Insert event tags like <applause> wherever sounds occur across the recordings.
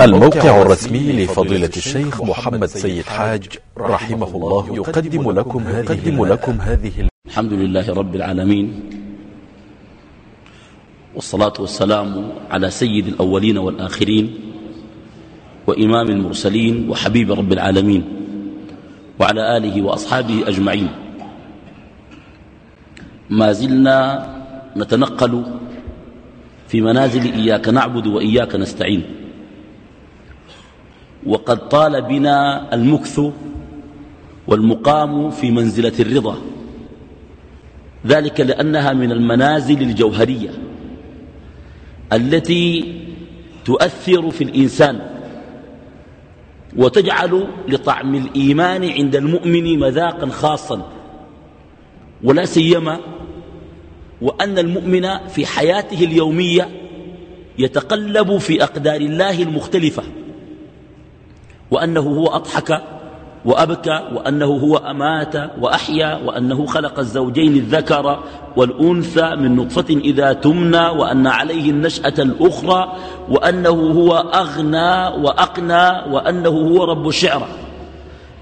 الموقع الرسمي لفضيلة الشيخ محمد سيد حاج رحمه الله يقدم لكم يقدم لكم هذه الحمد لله رب العالمين والصلاة والسلام على سيد الأولين والآخرين وإمام المرسلين وحبيب رب العالمين وعلى آله وأصحابه أجمعين. ما زلنا نتنقل في منازل إياك نعبد وإياك نستعين. وقد طال بنا المكث والمقام في منزلة الرضا. ذلك لأنها من المنازل الجوهرية التي تؤثر في الإنسان وتجعل لطعم الإيمان عند المؤمن مذاقا خاصا ولا سيما وأن المؤمن في حياته اليومية يتقلب في أقدار الله المختلفة. وأنه هو أضحك وأبكى وأنه هو أمات وأحيا وأنه خلق الزوجين الذكر والأنثى من نطفة إذا تمنى وأن عليه النشأة الأخرى وأنه هو أغنى وأقنى وأنه هو رب الشعر.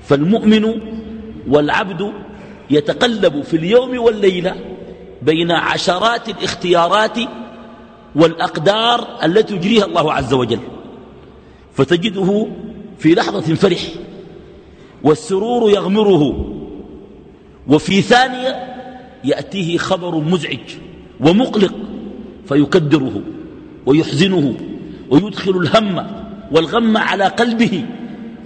فالمؤمن والعبد يتقلب في اليوم والليلة بين عشرات الاختيارات والأقدار التي يجريها الله عز وجل. فتجده في لحظة فرح والسرور يغمره وفي ثانية يأتيه خبر مزعج ومقلق فيكدره ويحزنه ويدخل الهم والغم على قلبه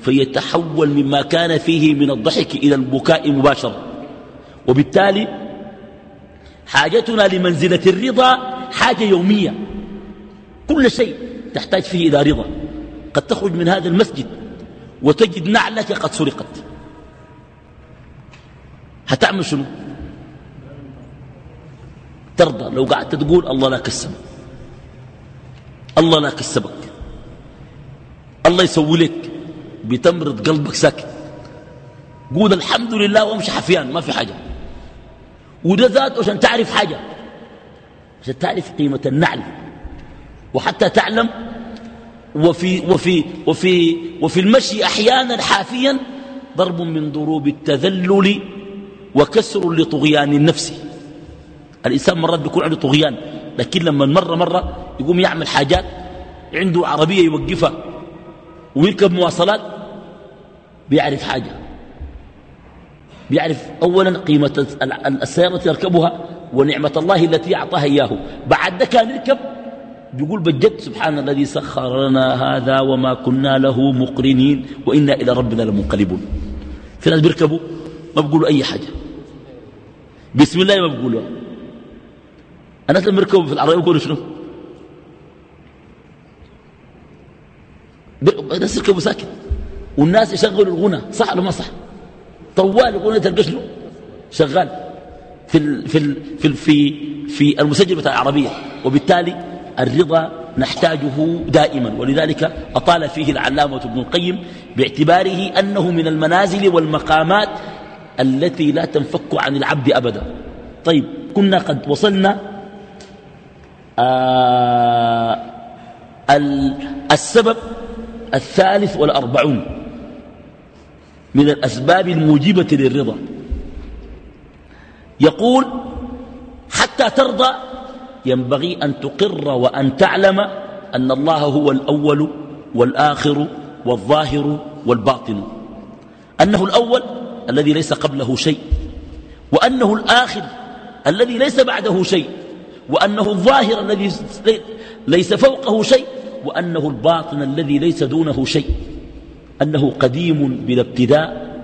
فيتحول مما كان فيه من الضحك إلى البكاء مباشرة وبالتالي حاجتنا لمنزلة الرضا حاجة يومية. كل شيء تحتاج فيه إلى رضا. قد تخرج من هذا المسجد وتجد نعلك قد سرقت. هتعمل شنو؟ ترضى. لو قعدت تقول الله لا كسبك. الله لا كسبك. الله يسوي لك بتمرض قلبك ساكت. قول الحمد لله وامشي حفيان ما في حاجة. وده ذاته عشان تعرف حاجة. عشان تعرف قيمة النعل. وحتى تعلم وفي, وفي, وفي, وفي المشي أحيانا حافيا ضرب من ضروب التذلل وكسر لطغيان النفس. الإنسان مرات بيكون عنده طغيان لكن لما مرة مرة يقوم يعمل حاجات عنده عربية يوقفها ويركب مواصلات بيعرف حاجة. بيعرف أولا قيمة السيارة يركبها ونعمة الله التي أعطاها إياه. بعد ذلك كان يركب بيقول بجد سبحان الذي سخر لنا هذا وما كنا له مقرنين وإنا إلى ربنا لمنقلبون. في ناس بيركبوا ما بيقولوا أي حاجة. بسم الله ما بيقولوا. الناس لما يركبوا في العربية بيقولوا شنو؟ الناس يركبوا ساكت. والناس يشغلوا الغنى. صح ولا ما صح؟ طوال الغنى تلقى شنو؟ شغال. في في في في المسجل بتاع العربية. وبالتالي الرضا نحتاجه دائما. ولذلك أطال فيه العلامة ابن القيم باعتباره أنه من المنازل والمقامات التي لا تنفك عن العبد أبدا. طيب كنا قد وصلنا آه السبب الثالث والأربعون من الأسباب الموجبة للرضا. يقول حتى ترضى ينبغي أن تقر وأن تعلم أن الله هو الأول والآخر والظاهر والباطن. أنه الأول الذي ليس قبله شيء وأنه الآخر الذي ليس بعده شيء وأنه الظاهر الذي ليس فوقه شيء وأنه الباطن الذي ليس دونه شيء. أنه قديم بلا ابتداء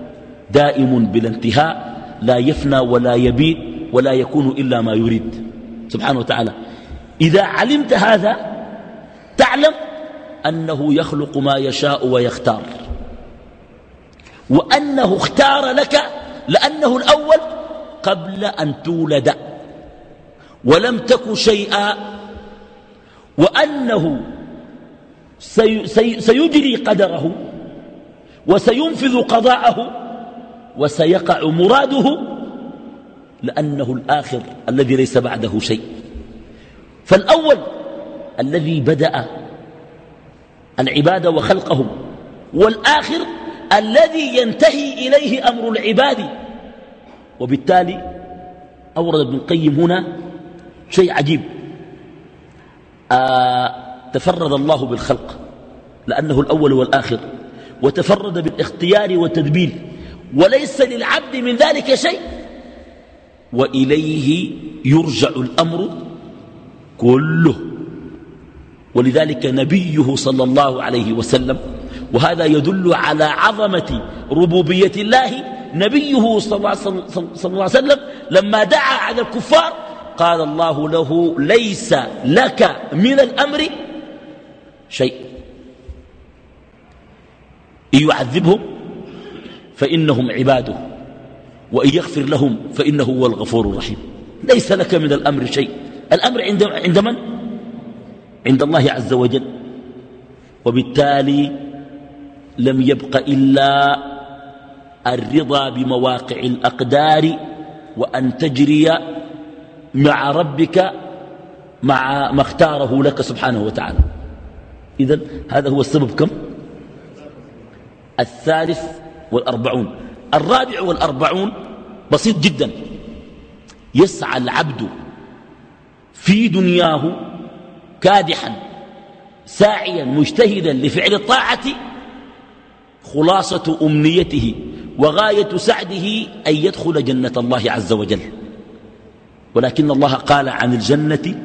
دائم بلا انتهاء لا يفنى ولا يبيد ولا يكون إلا ما يريد. سبحانه وتعالى. إذا علمت هذا تعلم أنه يخلق ما يشاء ويختار. وأنه اختار لك لأنه الأول قبل أن تولد. ولم تك شيئا. وأنه سي سي سيجري قدره وسينفذ قضاءه وسيقع مراده لأنه الآخر الذي ليس بعده شيء. فالأول الذي بدأ العباد وخلقهم والآخر الذي ينتهي إليه أمر العباد. وبالتالي أورد ابن القيم هنا شيء عجيب. آه تفرد الله بالخلق لأنه الأول والآخر وتفرد بالاختيار والتدبير وليس للعبد من ذلك شيء. وإليه يرجع الأمر كله. ولذلك نبيه صلى الله عليه وسلم وهذا يدل على عظمة ربوبية الله. نبيه صلى الله, صلى الله عليه وسلم لما دعا على الكفار قال الله له ليس لك من الأمر شيء. إن يعذبهم فإنهم عباده. وإن يغفر لهم فإنه هو الغفور الرحيم. ليس لك من الأمر شيء. الأمر عند, عند من؟ عند الله عز وجل. وبالتالي لم يبق إلا الرضا بمواقع الأقدار وأن تجري مع ربك مع ما اختاره لك سبحانه وتعالى. إذا هذا هو السبب كم؟ الثالث والأربعون. الرابع والأربعون بسيط جدا. يسعى العبد في دنياه كادحا ساعيا مجتهدا لفعل الطاعة خلاصة أمنيته وغاية سعده أن يدخل جنة الله عز وجل. ولكن الله قال عن الجنة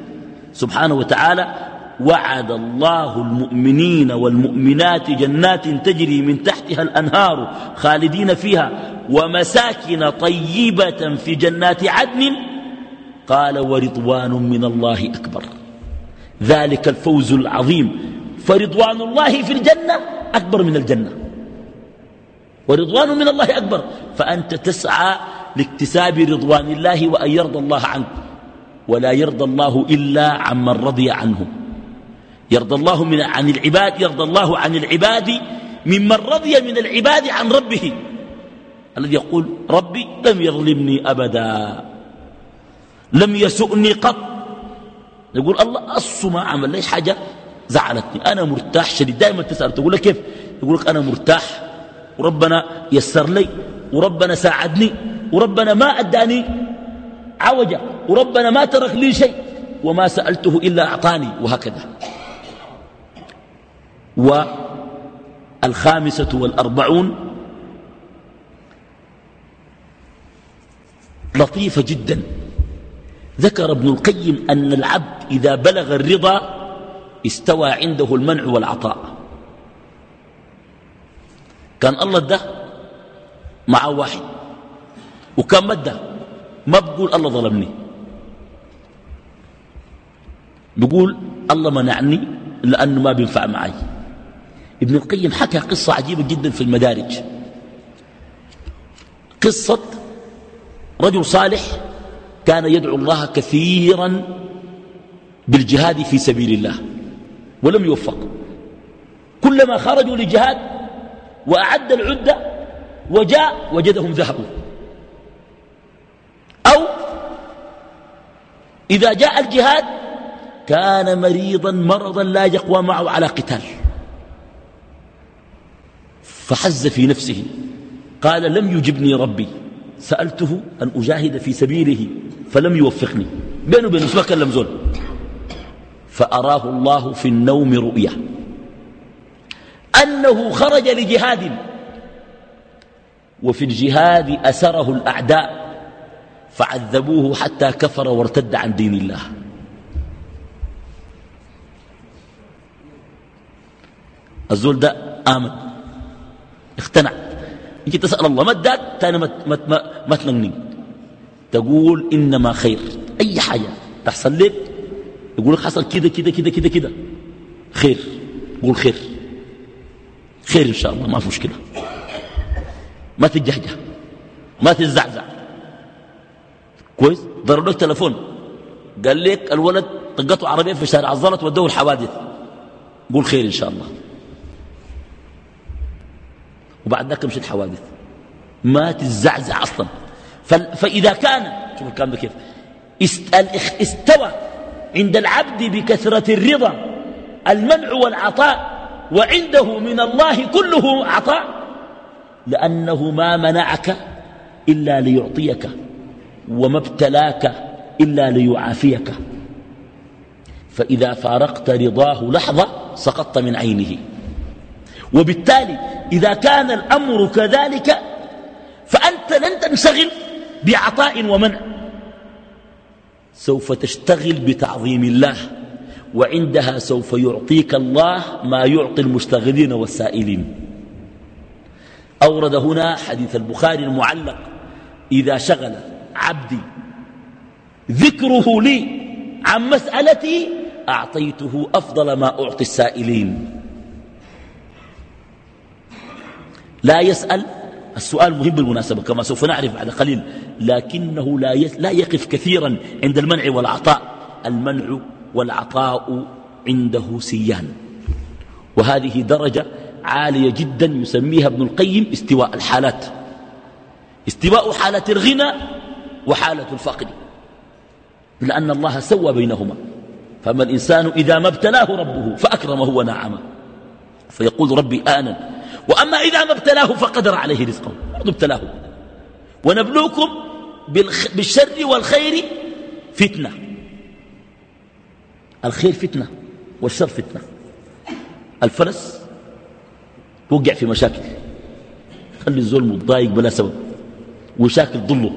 سبحانه وتعالى وعد الله المؤمنين والمؤمنات جنات تجري من تحتها الأنهار خالدين فيها ومساكن طيبة في جنات عدن قال ورضوان من الله أكبر. ذلك الفوز العظيم. فرضوان الله في الجنة أكبر من الجنة. ورضوان من الله أكبر. فأنت تسعى لاكتساب رضوان الله وأن يرضى الله عنك. ولا يرضى الله إلا عمن رضي عنه. يرضى الله من عن العباد يرضى الله عن العباد ممن رضي من العباد عن ربه. الذي يقول ربي لم يظلمني أبدا لم يسؤني قط. يقول الله أص ما عمل ليش حاجة؟ زعلتني. أنا مرتاح شديد. دائما تسأل تقول لك كيف؟ يقول لك أنا مرتاح وربنا يسر لي وربنا ساعدني وربنا ما أداني عوجة وربنا ما ترك لي شيء وما سألته إلا أعطاني. وهكذا. والخامسة والأربعون لطيفة جدا. ذكر ابن القيم أن العبد إذا بلغ الرضا استوى عنده المنع والعطاء. كان الله ده مع واحد وكان مده ما بقول الله ظلمني. بقول الله منعني لأنه ما بينفع معي. ابن القيم حكى قصة عجيبة جدا في المدارج. قصة رجل صالح كان يدعو الله كثيرا بالجهاد في سبيل الله ولم يوفق. كلما خرجوا لجهاد وأعد العدة وجاء وجدهم ذهبوا. أو إذا جاء الجهاد كان مريضا مرضا لا يقوى معه على قتال. فحز في نفسه. قال لم يجبني ربي. سألته أن أجاهد في سبيله فلم يوفقني. بينه وبين ما كلم زول. فأراه الله في النوم رؤيا أنه خرج لجهاد. وفي الجهاد أسره الأعداء فعذبوه حتى كفر وارتد عن دين الله. الزول ده آمن. اقتنع. يجي تسأل الله ما اداك تاني ما, ما, ما, تقول إنما خير. أي حاجة تحصل لك؟ يقول لك حصل كده كده كده كده كده. خير. قول خير. خير إن شاء الله ما في مشكلة. ما تجهجه ما تزعزع كويس؟ ضرب لك تلفون. قال لك الولد طقته عربية في شارع الزلط ودوه الحوادث. قول خير إن شاء الله. وبعد ذلك مشيت حوادث. ما تزعزع أصلا. فإذا كان شوف الكلام ده كيف. استوى عند العبد بكثرة الرضا المنع والعطاء وعنده من الله كله عطاء لأنه ما منعك إلا ليعطيك وما ابتلاك إلا ليعافيك. فإذا فارقت رضاه لحظة سقطت من عينه. وبالتالي إذا كان الأمر كذلك فأنت لن تنشغل بعطاء ومنع. سوف تشتغل بتعظيم الله وعندها سوف يعطيك الله ما يعطي المشتغلين والسائلين. أورد هنا حديث البخاري المعلق إذا شغل عبدي ذكره لي عن مسألتي أعطيته أفضل ما أعطي السائلين. لا يسأل. السؤال مهم بالمناسبة كما سوف نعرف بعد قليل. لكنه لا, لا يقف كثيرا عند المنع والعطاء. المنع والعطاء عنده سيان. وهذه درجة عالية جدا يسميها ابن القيم استواء الحالات. استواء حالة الغنى وحالة الفقر. لأن الله سوى بينهما. فأما الإنسان إذا ما ابتلاه ربه فأكرمه ونعمه. فيقول ربي آنا وأما إذا ما ابتلاه فقدر عليه رزقه. برضو ابتلاه. ونبلوكم بالشر والخير فتنة. الخير فتنة والشر فتنة. الفلس وقع في مشاكل. خلي الزول متضايق بلا سبب. وشاكل ضله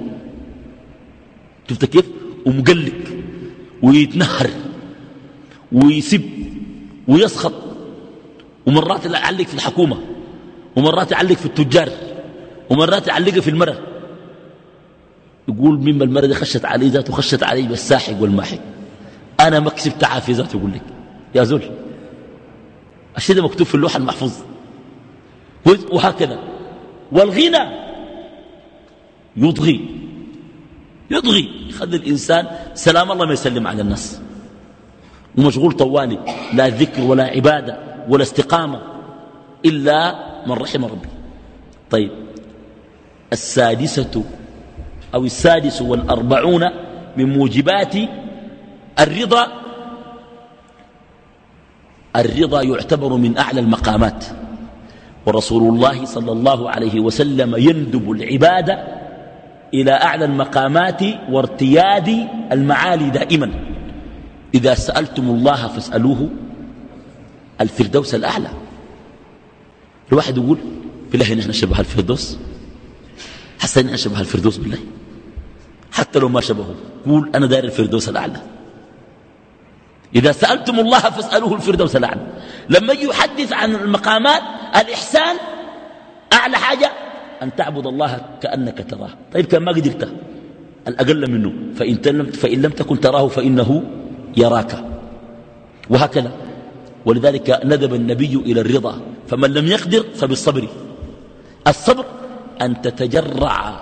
شفت كيف؟ ومقلق. ويتنهر. ويسب. ويسخط. ومرات يعلق في الحكومة. ومرات يعلق في التجار ومرات يعلقها في المرأة يقول مما المرأة دي خشت علي ذاته خشت علي بالساحق والماحق. أنا ما كسبت عافية ذاته يقول لك. يا زول الشيء ده مكتوب في اللوحة المحفوظ. وهكذا. والغنى يضغي يضغي يخلي الإنسان سلام الله ما يسلم على الناس. ومشغول طوالي لا ذكر ولا عبادة ولا استقامة. إلا من رحم ربي. طيب. السادسة أو السادس والأربعون من موجبات الرضا. الرضا يعتبر من أعلى المقامات. ورسول الله صلى الله عليه وسلم يندب العبادة إلى أعلى المقامات وارتياد المعالي دائما. إذا سألتم الله فاسألوه. الفردوس الأعلى. الواحد يقول بالله نحن شبه الفردوس. حسن نحن شبه الفردوس بالله. حتى لو ما شبهه قول أنا داير الفردوس الأعلى. إذا سألتم الله فاسألوه الفردوس الأعلى. لما يحدث عن المقامات الإحسان أعلى حاجة أن تعبد الله كأنك تراه. طيب كان ما قدرت الأقل منه. فإن, فإن لم تكن تراه فإنه يراك. وهكذا. ولذلك ندب النبي إلى الرضا فمن لم يقدر فبالصبر. الصبر أن تتجرع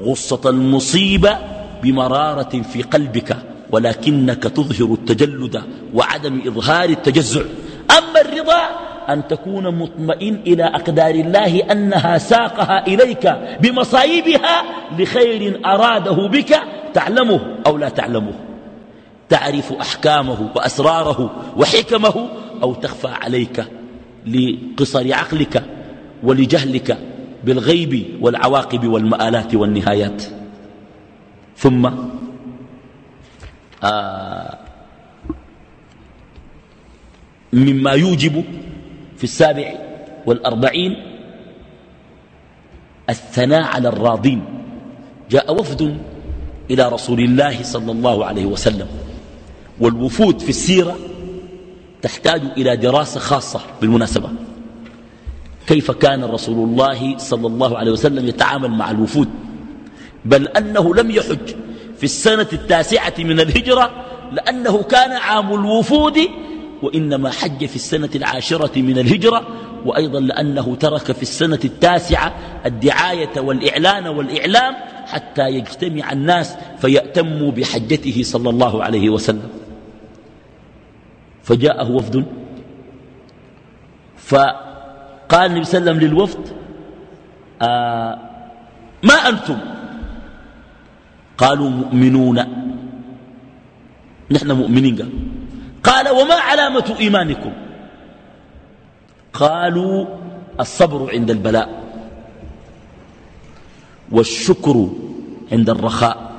غصة المصيبة بمرارة في قلبك ولكنك تظهر التجلد وعدم إظهار التجزع. أما الرضا أن تكون مطمئن إلى أقدار الله أنها ساقها إليك بمصايبها لخير أراده بك تعلمه أو لا تعلمه. تعرف أحكامه وأسراره وحكمه أو تخفى عليك لقصر عقلك ولجهلك بالغيب والعواقب والمآلات والنهايات. ثم آه مما يوجب في السابع والأربعين الثناء على الراضين. جاء وفد إلى رسول الله صلى الله عليه وسلم والوفود في السيرة تحتاج إلى دراسة خاصة بالمناسبة. كيف كان رسول الله صلى الله عليه وسلم يتعامل مع الوفود؟ بل أنه لم يحج في السنة التاسعة من الهجرة لأنه كان عام الوفود وإنما حج في السنة العاشرة من الهجرة وأيضا لأنه ترك في السنة التاسعة الدعاية والإعلان والإعلام حتى يجتمع الناس فيأتموا بحجته صلى الله عليه وسلم. فجاءه وفد. فقال النبي صلى الله عليه وسلم للوفد آه ما أنتم؟ قالوا مؤمنون. نحن مؤمنين. قال وما علامة إيمانكم؟ قالوا الصبر عند البلاء والشكر عند الرخاء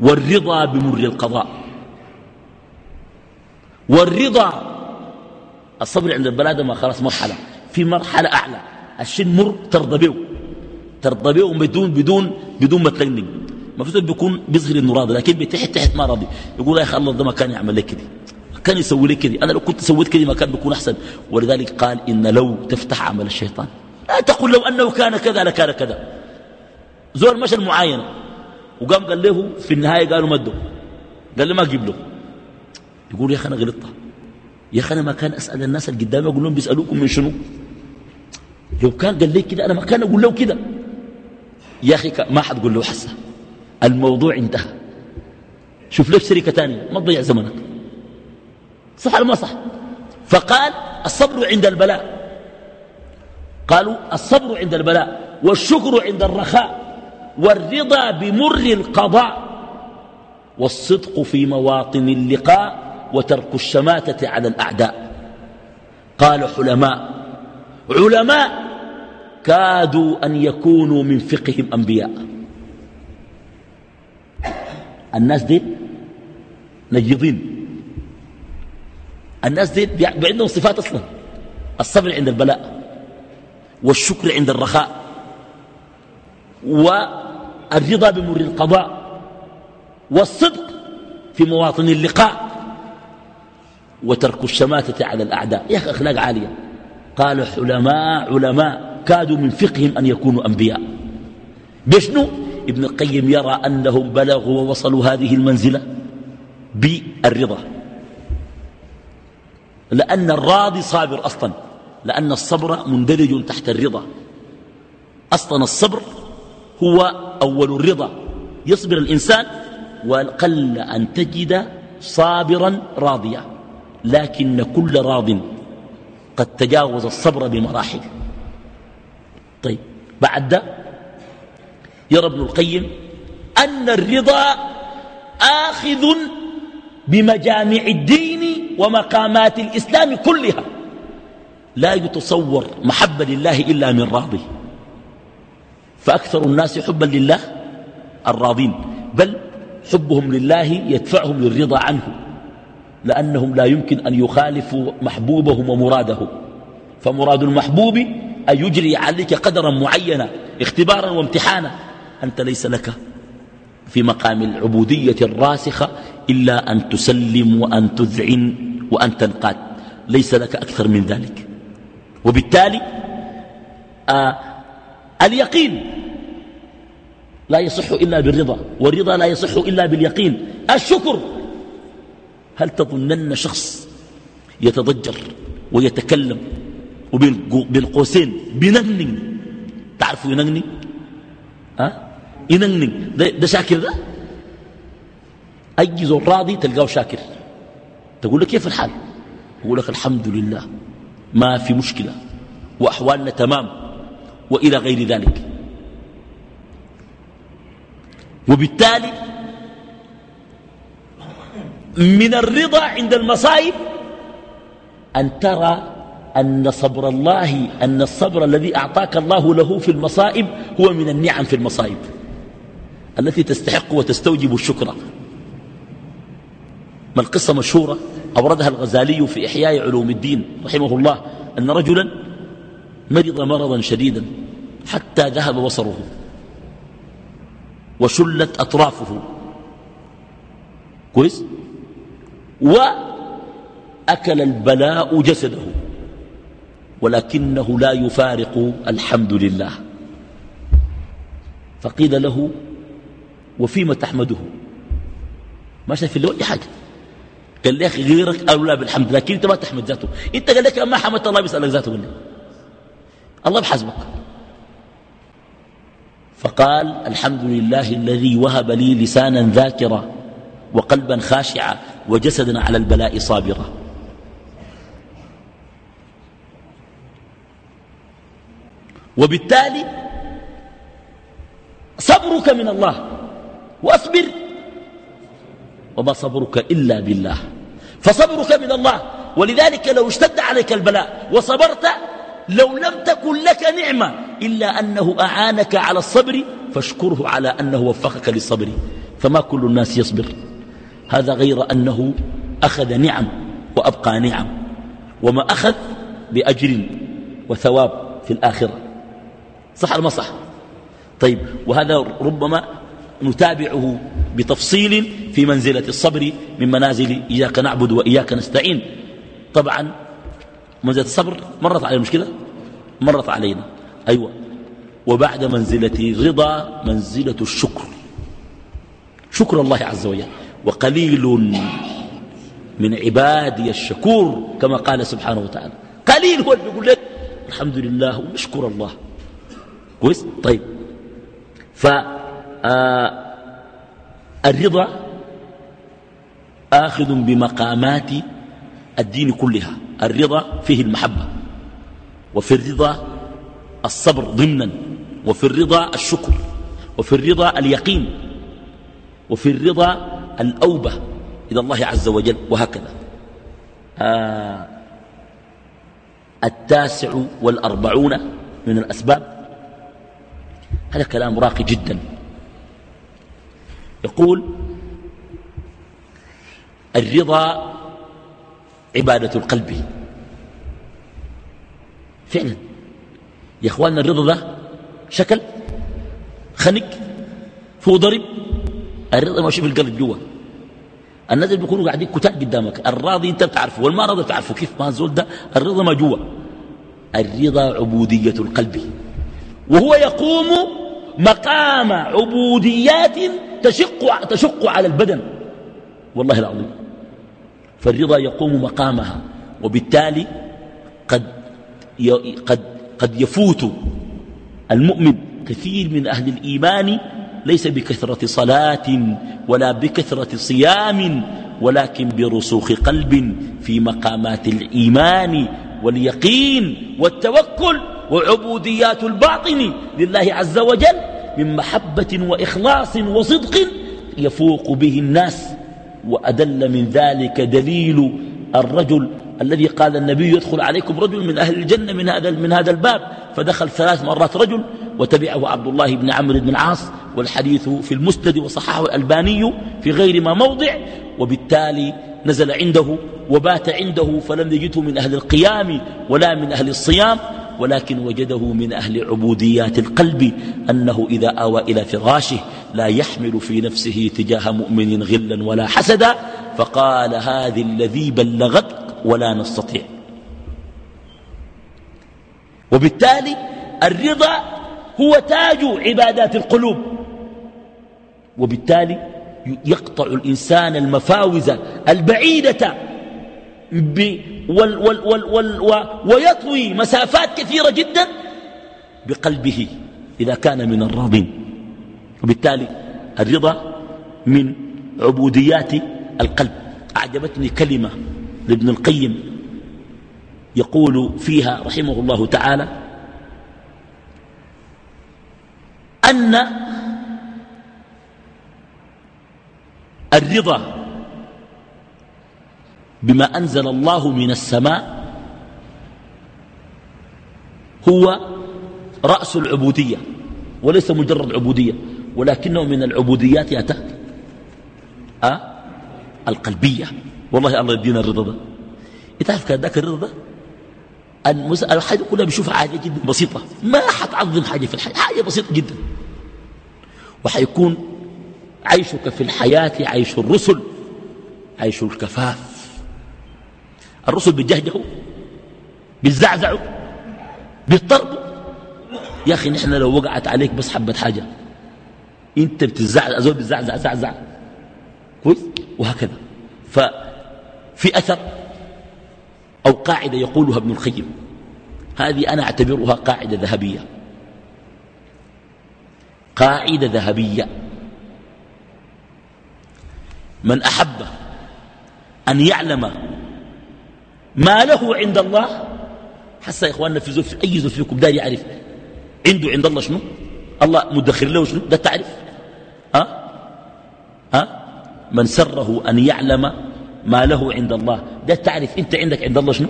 والرضا بمر القضاء. والرضا الصبر عند البلاء ما خلاص مرحلة في مرحلة أعلى الشيء مر ترضى به ترضى به بدون بدون بدون ما تلنن ما في بيكون بيظهر إنه راضي لكن بتحت تحت ما راضي. يقول يا أخي الله ده ما كان يعمل لك كده كان يسوي لك كده. أنا لو كنت سويت كده ما كان بيكون أحسن. ولذلك قال إن لو تفتح عمل الشيطان. لا تقول لو أنه كان كذا لكان كذا. زول مشى المعاينة وقام قال له في النهاية قالوا مده قال له ما أجيب له. يقول يا أخي أنا غلطت. يا أخي أنا ما كان أسأل الناس اللي قدامي أقول لهم بيسألوكم من شنو؟ لو كان قال لي كده أنا ما كان أقول له كده. يا أخي ما حتقول له حسه الموضوع انتهى. شوف لك شركة ثانية ما تضيع زمنك. صح ولا ما صح؟ فقال الصبر عند البلاء. قالوا الصبر عند البلاء والشكر عند الرخاء والرضا بمر القضاء والصدق في مواطن اللقاء وترك الشماتة على الأعداء. قال حلماء علماء كادوا أن يكونوا من فقههم أنبياء. الناس دي نجضين الناس دي عندهم صفات أصلا. الصبر عند البلاء والشكر عند الرخاء والرضا بمر القضاء والصدق في مواطن اللقاء. وترك الشماتة على الأعداء. يا أخي أخلاق عالية. قال علماء علماء كادوا من فقههم أن يكونوا أنبياء. بشنو؟ ابن القيم يرى أنهم بلغوا ووصلوا هذه المنزلة بالرضا. لأن الراضي صابر أصلا. لأن الصبر مندرج تحت الرضا. أصلا الصبر هو أول الرضا. يصبر الإنسان وقل أن تجد صابرا راضيا. لكن كل راض. قد تجاوز الصبر بمراحل. طيب بعد ده يرى ابن القيم أن الرضا آخذ بمجامع الدين ومقامات الإسلام كلها. لا يتصور محبة لله إلا من راضي. فأكثر الناس حبا لله الراضين بل حبهم لله يدفعهم للرضا عنه. لأنهم لا يمكن أن يخالفوا محبوبهم ومراده. فمراد المحبوب أن يجري عليك قدرا معينا اختبارا وامتحانا. أنت ليس لك في مقام العبودية الراسخة إلا أن تسلم وأن تذعن وأن تنقاد. ليس لك أكثر من ذلك. وبالتالي آه اليقين لا يصح إلا بالرضا والرضا لا يصح إلا باليقين. الشكر هل تظنن شخص يتضجر ويتكلم وبين قوسين بنغنغ تعرفوا ينغنغ ها؟ ينغنغ ده, ده شاكر ده؟ أي زول راضي تلقاه شاكر. تقول لك كيف الحال؟ يقول لك الحمد لله ما في مشكلة وأحوالنا تمام وإلى غير ذلك. وبالتالي من الرضا عند المصائب أن ترى أن صبر الله أن الصبر الذي أعطاك الله له في المصائب هو من النعم في المصائب التي تستحق وتستوجب الشكر. ما القصة مشهورة أوردها الغزالي في إحياء علوم الدين رحمه الله أن رجلا مرض مرضا شديدا حتى ذهب بصره وشلت أطرافه. كويس؟ وأكل البلاء جسده ولكنه لا يفارق الحمد لله. فقيل له وفيما تحمده؟ ما شاف له اي حاجة قال لي أخي غيرك اولى بالحمد لكن أنت ما تحمد ذاته. أنت قال لك ما حمدت الله بيسألك ذاته قال الله بحسبك. فقال الحمد لله الذي وهب لي لسانا ذاكرا وقلبا خاشعا وجسدا على البلاء صابرا وبالتالي صبرك من الله واصبر. وما صبرك إلا بالله. فصبرك من الله. ولذلك لو اشتد عليك البلاء وصبرت لو لم تكن لك نعمة إلا أنه أعانك على الصبر فاشكره على أنه وفقك للصبر. فما كل الناس يصبر. هذا غير أنه أخذ نعم وأبقى نعم وما أخذ بأجر وثواب في الآخرة. صح ولا صح؟ طيب وهذا ربما نتابعه بتفصيل في منزلة الصبر من منازل إياك نعبد وإياك نستعين. طبعا منزلة الصبر مرت علينا مش كده؟ مرت علينا. أيوة. وبعد منزلة الرضا منزلة الشكر. شكر الله عز وجل. وقليل من عبادي الشكور كما قال سبحانه وتعالى. قليل هو اللي بيقول لك الحمد لله ونشكر الله. كويس؟ طيب. ف آه، الرضا آخذ بمقامات الدين كلها. الرضا فيه المحبة وفي الرضا الصبر ضمنا وفي الرضا الشكر وفي الرضا اليقين وفي الرضا الأوبة إلى الله عز وجل وهكذا. آه التاسع والأربعون من الأسباب. هذا كلام راقي جدا. يقول الرضا عبادة القلب. فعلا. يا إخواننا الرضا ده شكل خنق فوق ضرب الرضا ماشي في القلب جوا. الناس اللي بيكونوا قاعدين كتاب قدامك الراضي انت بتعرفه والما راضي بتعرفه. كيف ما زول ده الرضا ما جوا. الرضا عبودية القلب. وهو يقوم مقام عبوديات تشق, تشق على البدن. والله العظيم. فالرضا يقوم مقامها وبالتالي قد قد قد يفوت المؤمن كثير من أهل الإيمان ليس بكثرة صلاة ولا بكثرة صيام ولكن برسوخ قلب في مقامات الإيمان واليقين والتوكل وعبوديات الباطن لله عز وجل من محبة وإخلاص وصدق يفوق به الناس وأدل من ذلك دليل الرجل الذي قال النبي يدخل عليكم رجل من أهل الجنة من هذا من هذا الباب. فدخل ثلاث مرات رجل وتبعه عبد الله بن عمرو بن العاص والحديث في المسند وصححه الألباني في غير ما موضع. وبالتالي نزل عنده وبات عنده فلم يجده من أهل القيام ولا من أهل الصيام ولكن وجده من أهل عبوديات القلب أنه إذا آوى إلى فراشه لا يحمل في نفسه تجاه مؤمن غلا ولا حسدا. فقال هذه الذي بلغت ولا نستطيع. وبالتالي الرضا هو تاج عبادات القلوب. وبالتالي يقطع الإنسان المفاوز البعيدة وال وال وال وال ويطوي مسافات كثيرة جدا بقلبه إذا كان من الراضين. وبالتالي الرضا من عبوديات القلب. أعجبتني كلمة لابن القيم يقول فيها رحمه الله تعالى أن الرضا بما أنزل الله من السماء هو رأس العبودية وليس مجرد عبودية ولكنه من العبوديات ياته أه؟ القلبية والله الله يدينا الرضا ده. تعرف كان ذاك الرضا ده؟ الحاجة كلها بيشوفها حاجة جدا بسيطة. ما حتعظم حاجة في الحياة حاجة بسيطة جدا. وحيكون عيشك في الحياة عيش الرسل عيش الكفاف. الرسل بيجهجهوا بيزعزعوا بيضطربوا يا أخي نحن لو وقعت عليك بس حبة حاجة. أنت بتزعزع زول بتزعزع زعزع كويس؟ وهكذا. ففي أثر أو قاعدة يقولها ابن القيم هذه أنا أعتبرها قاعدة ذهبية. قاعدة ذهبية. من أحب أن يعلم ما له عند الله حتى يا إخواننا في زوف أي زوف فيكم دار يعرف عنده عند الله شنو؟ الله مدخر له شنو؟ ده تعرف. ها؟ أه؟ من سره أن يعلم ما له عند الله. ده تعرف انت عندك عند الله شنو؟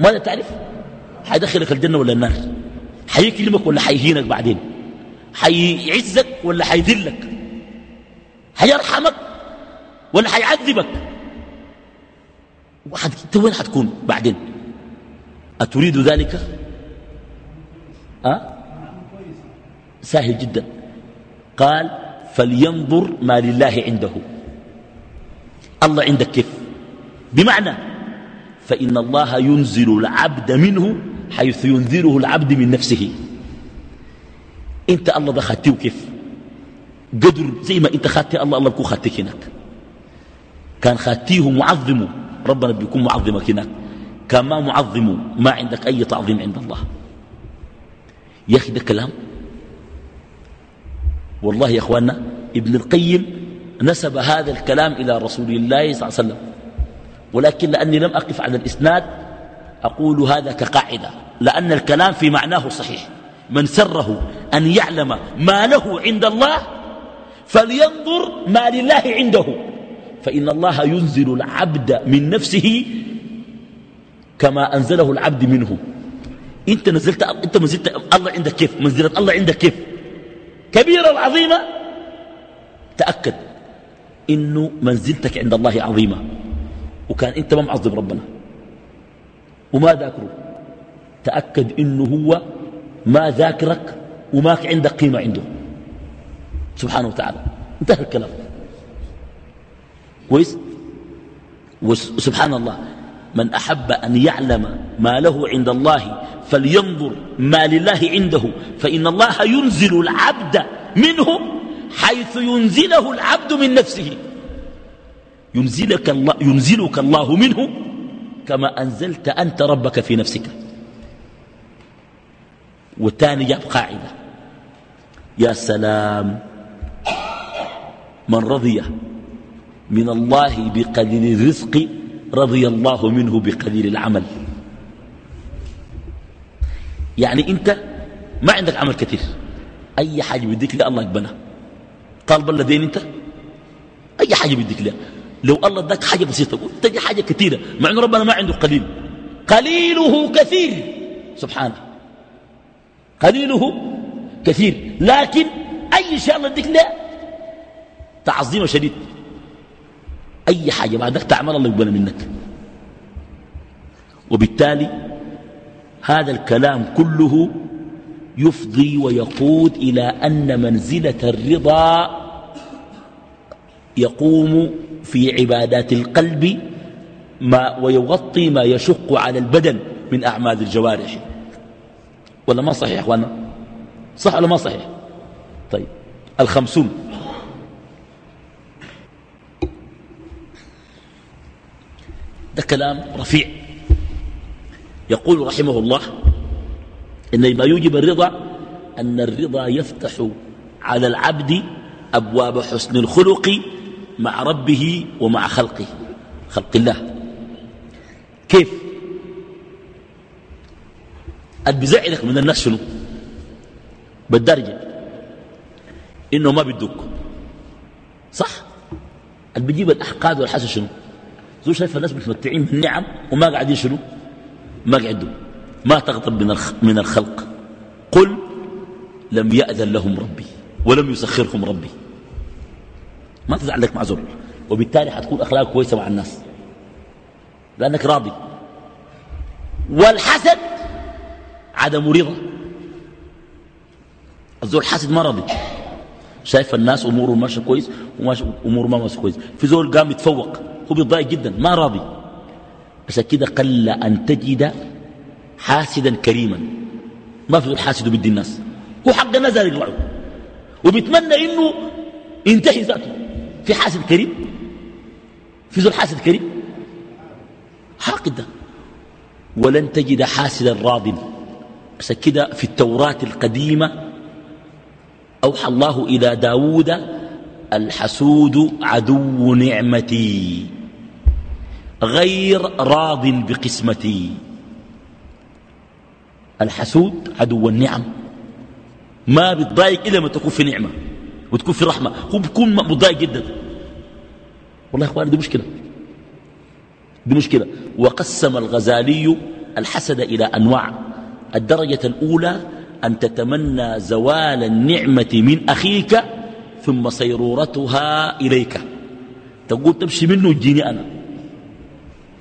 ماذا تعرف؟ حيدخلك الجنة ولا النار؟ حيكلمك ولا حيهينك بعدين؟ حيعزك ولا حيذلك؟ حيرحمك ولا حيعذبك؟ انت وين حتكون بعدين؟ أتريد ذلك؟ أه؟ سهل جدا. قال فلينظر ما لله عنده. الله عندك كيف؟ بمعنى فإن الله ينزل العبد منه حيث ينزله العبد من نفسه. أنت الله ده خاتيه كيف؟ قدر زي ما أنت خاتي الله الله بيكون خاتيك هناك. كان خاتيه معظمه ربنا بيكون معظمك هناك. كان ما معظمه ما عندك أي تعظيم عند الله. يا أخي ده كلام. والله يا أخواننا ابن القيم نسب هذا الكلام إلى رسول الله صلى الله عليه وسلم. ولكن لأني لم أقف على الإسناد أقول هذا كقاعدة لأن الكلام في معناه صحيح. من سره أن يعلم ما له عند الله فلينظر ما لله عنده. فإن الله ينزل العبد من نفسه كما أنزله العبد منه. أنت نزلت أنت نزلت الله عندك كيف؟ منزلة الله عندك كيف؟ كبيرة العظيمة تأكد. إنه منزلتك عند الله عظيمة. وكان أنت ما معظم ربنا. وما ذاكره. تأكد إنه هو ما ذاكرك وما عندك قيمة عنده. سبحانه وتعالى. انتهى الكلام. كويس؟ وسبحان الله. من أحب أن يعلم ما له عند الله فلينظر ما لله عنده. فإن الله ينزل العبد منه حيث ينزله العبد من نفسه. ينزلك الله, ينزلك الله منه كما أنزلت أنت ربك في نفسك. والثاني جاب قاعدة. يا سلام. من رضي من الله بقليل الرزق رضي الله منه بقليل العمل. يعني أنت ما عندك عمل كثير. أي حاجة بديك الله يقبلها. طالب الله دين انت؟ أي حاجة بديك لها لو الله اداك حاجة بسيطة تجي حاجة كثيرة مع ان ربنا ما عنده قليل. قليله كثير. سبحانه قليله كثير. لكن أي شيء الله يديك له تعظيمه شديد. أي حاجة بعدك تعمل الله يقبل منك. وبالتالي هذا الكلام كله يفضي ويقود إلى أن منزلة الرضا يقوم في عبادات القلب ما ويغطي ما يشق على البدن من أعمال الجوارح. ولا ما صحيح أخوانا صح ولا ما صحيح؟ طيب الخمسون. ده كلام رفيع. يقول رحمه الله إن ما يوجب الرضا أن الرضا يفتح على العبد أبواب حسن الخلق مع ربه ومع خلقه خلق الله. كيف؟ بزعلك من الناس شنو؟ بالدرجة إنه ما بيدوك صح؟ اللي بيجيب الأحقاد والحسن شنو؟ زول شايف الناس متمتعين بالنعم وما قاعدين شنو؟ ما قعدوا. ما تغضب من من الخلق. قل لم يأذن لهم ربي ولم يسخرهم ربي. ما تزعل لك مع زول وبالتالي حتكون أخلاق كويسة مع الناس. لأنك راضي. والحسد عدم رضا. الزول حاسد ما راضي. شايف الناس أموره ماشيه كويس واموره ما ماشيه كويس. في زول قام يتفوق. هو بيتضايق جدا. ما راضي. عشان كده قل أن تجد حاسدا كريما. ما في الحاسد بدي الناس. هو حق الناس يطلعوا وبيتمنى إنه ينتهي ذاته. في حاسد كريم؟ في ذو الحاسد كريم؟ حاقد ده ولن تجد حاسدا راض. عشان كده في التوراة القديمة أوحى الله إلى داود الحسود عدو نعمتي غير راض بقسمتي. الحسود عدو النعم. ما بتضايق إلا ما تكون في نعمة وتكون في رحمة. هو بيكون مضايق جدا. والله يا اخواني دي مشكلة. دي مشكلة. وقسم الغزالي الحسد إلى أنواع. الدرجة الأولى أن تتمنى زوال النعمة من أخيك ثم صيرورتها إليك. تقول تمشي منه تجيني أنا.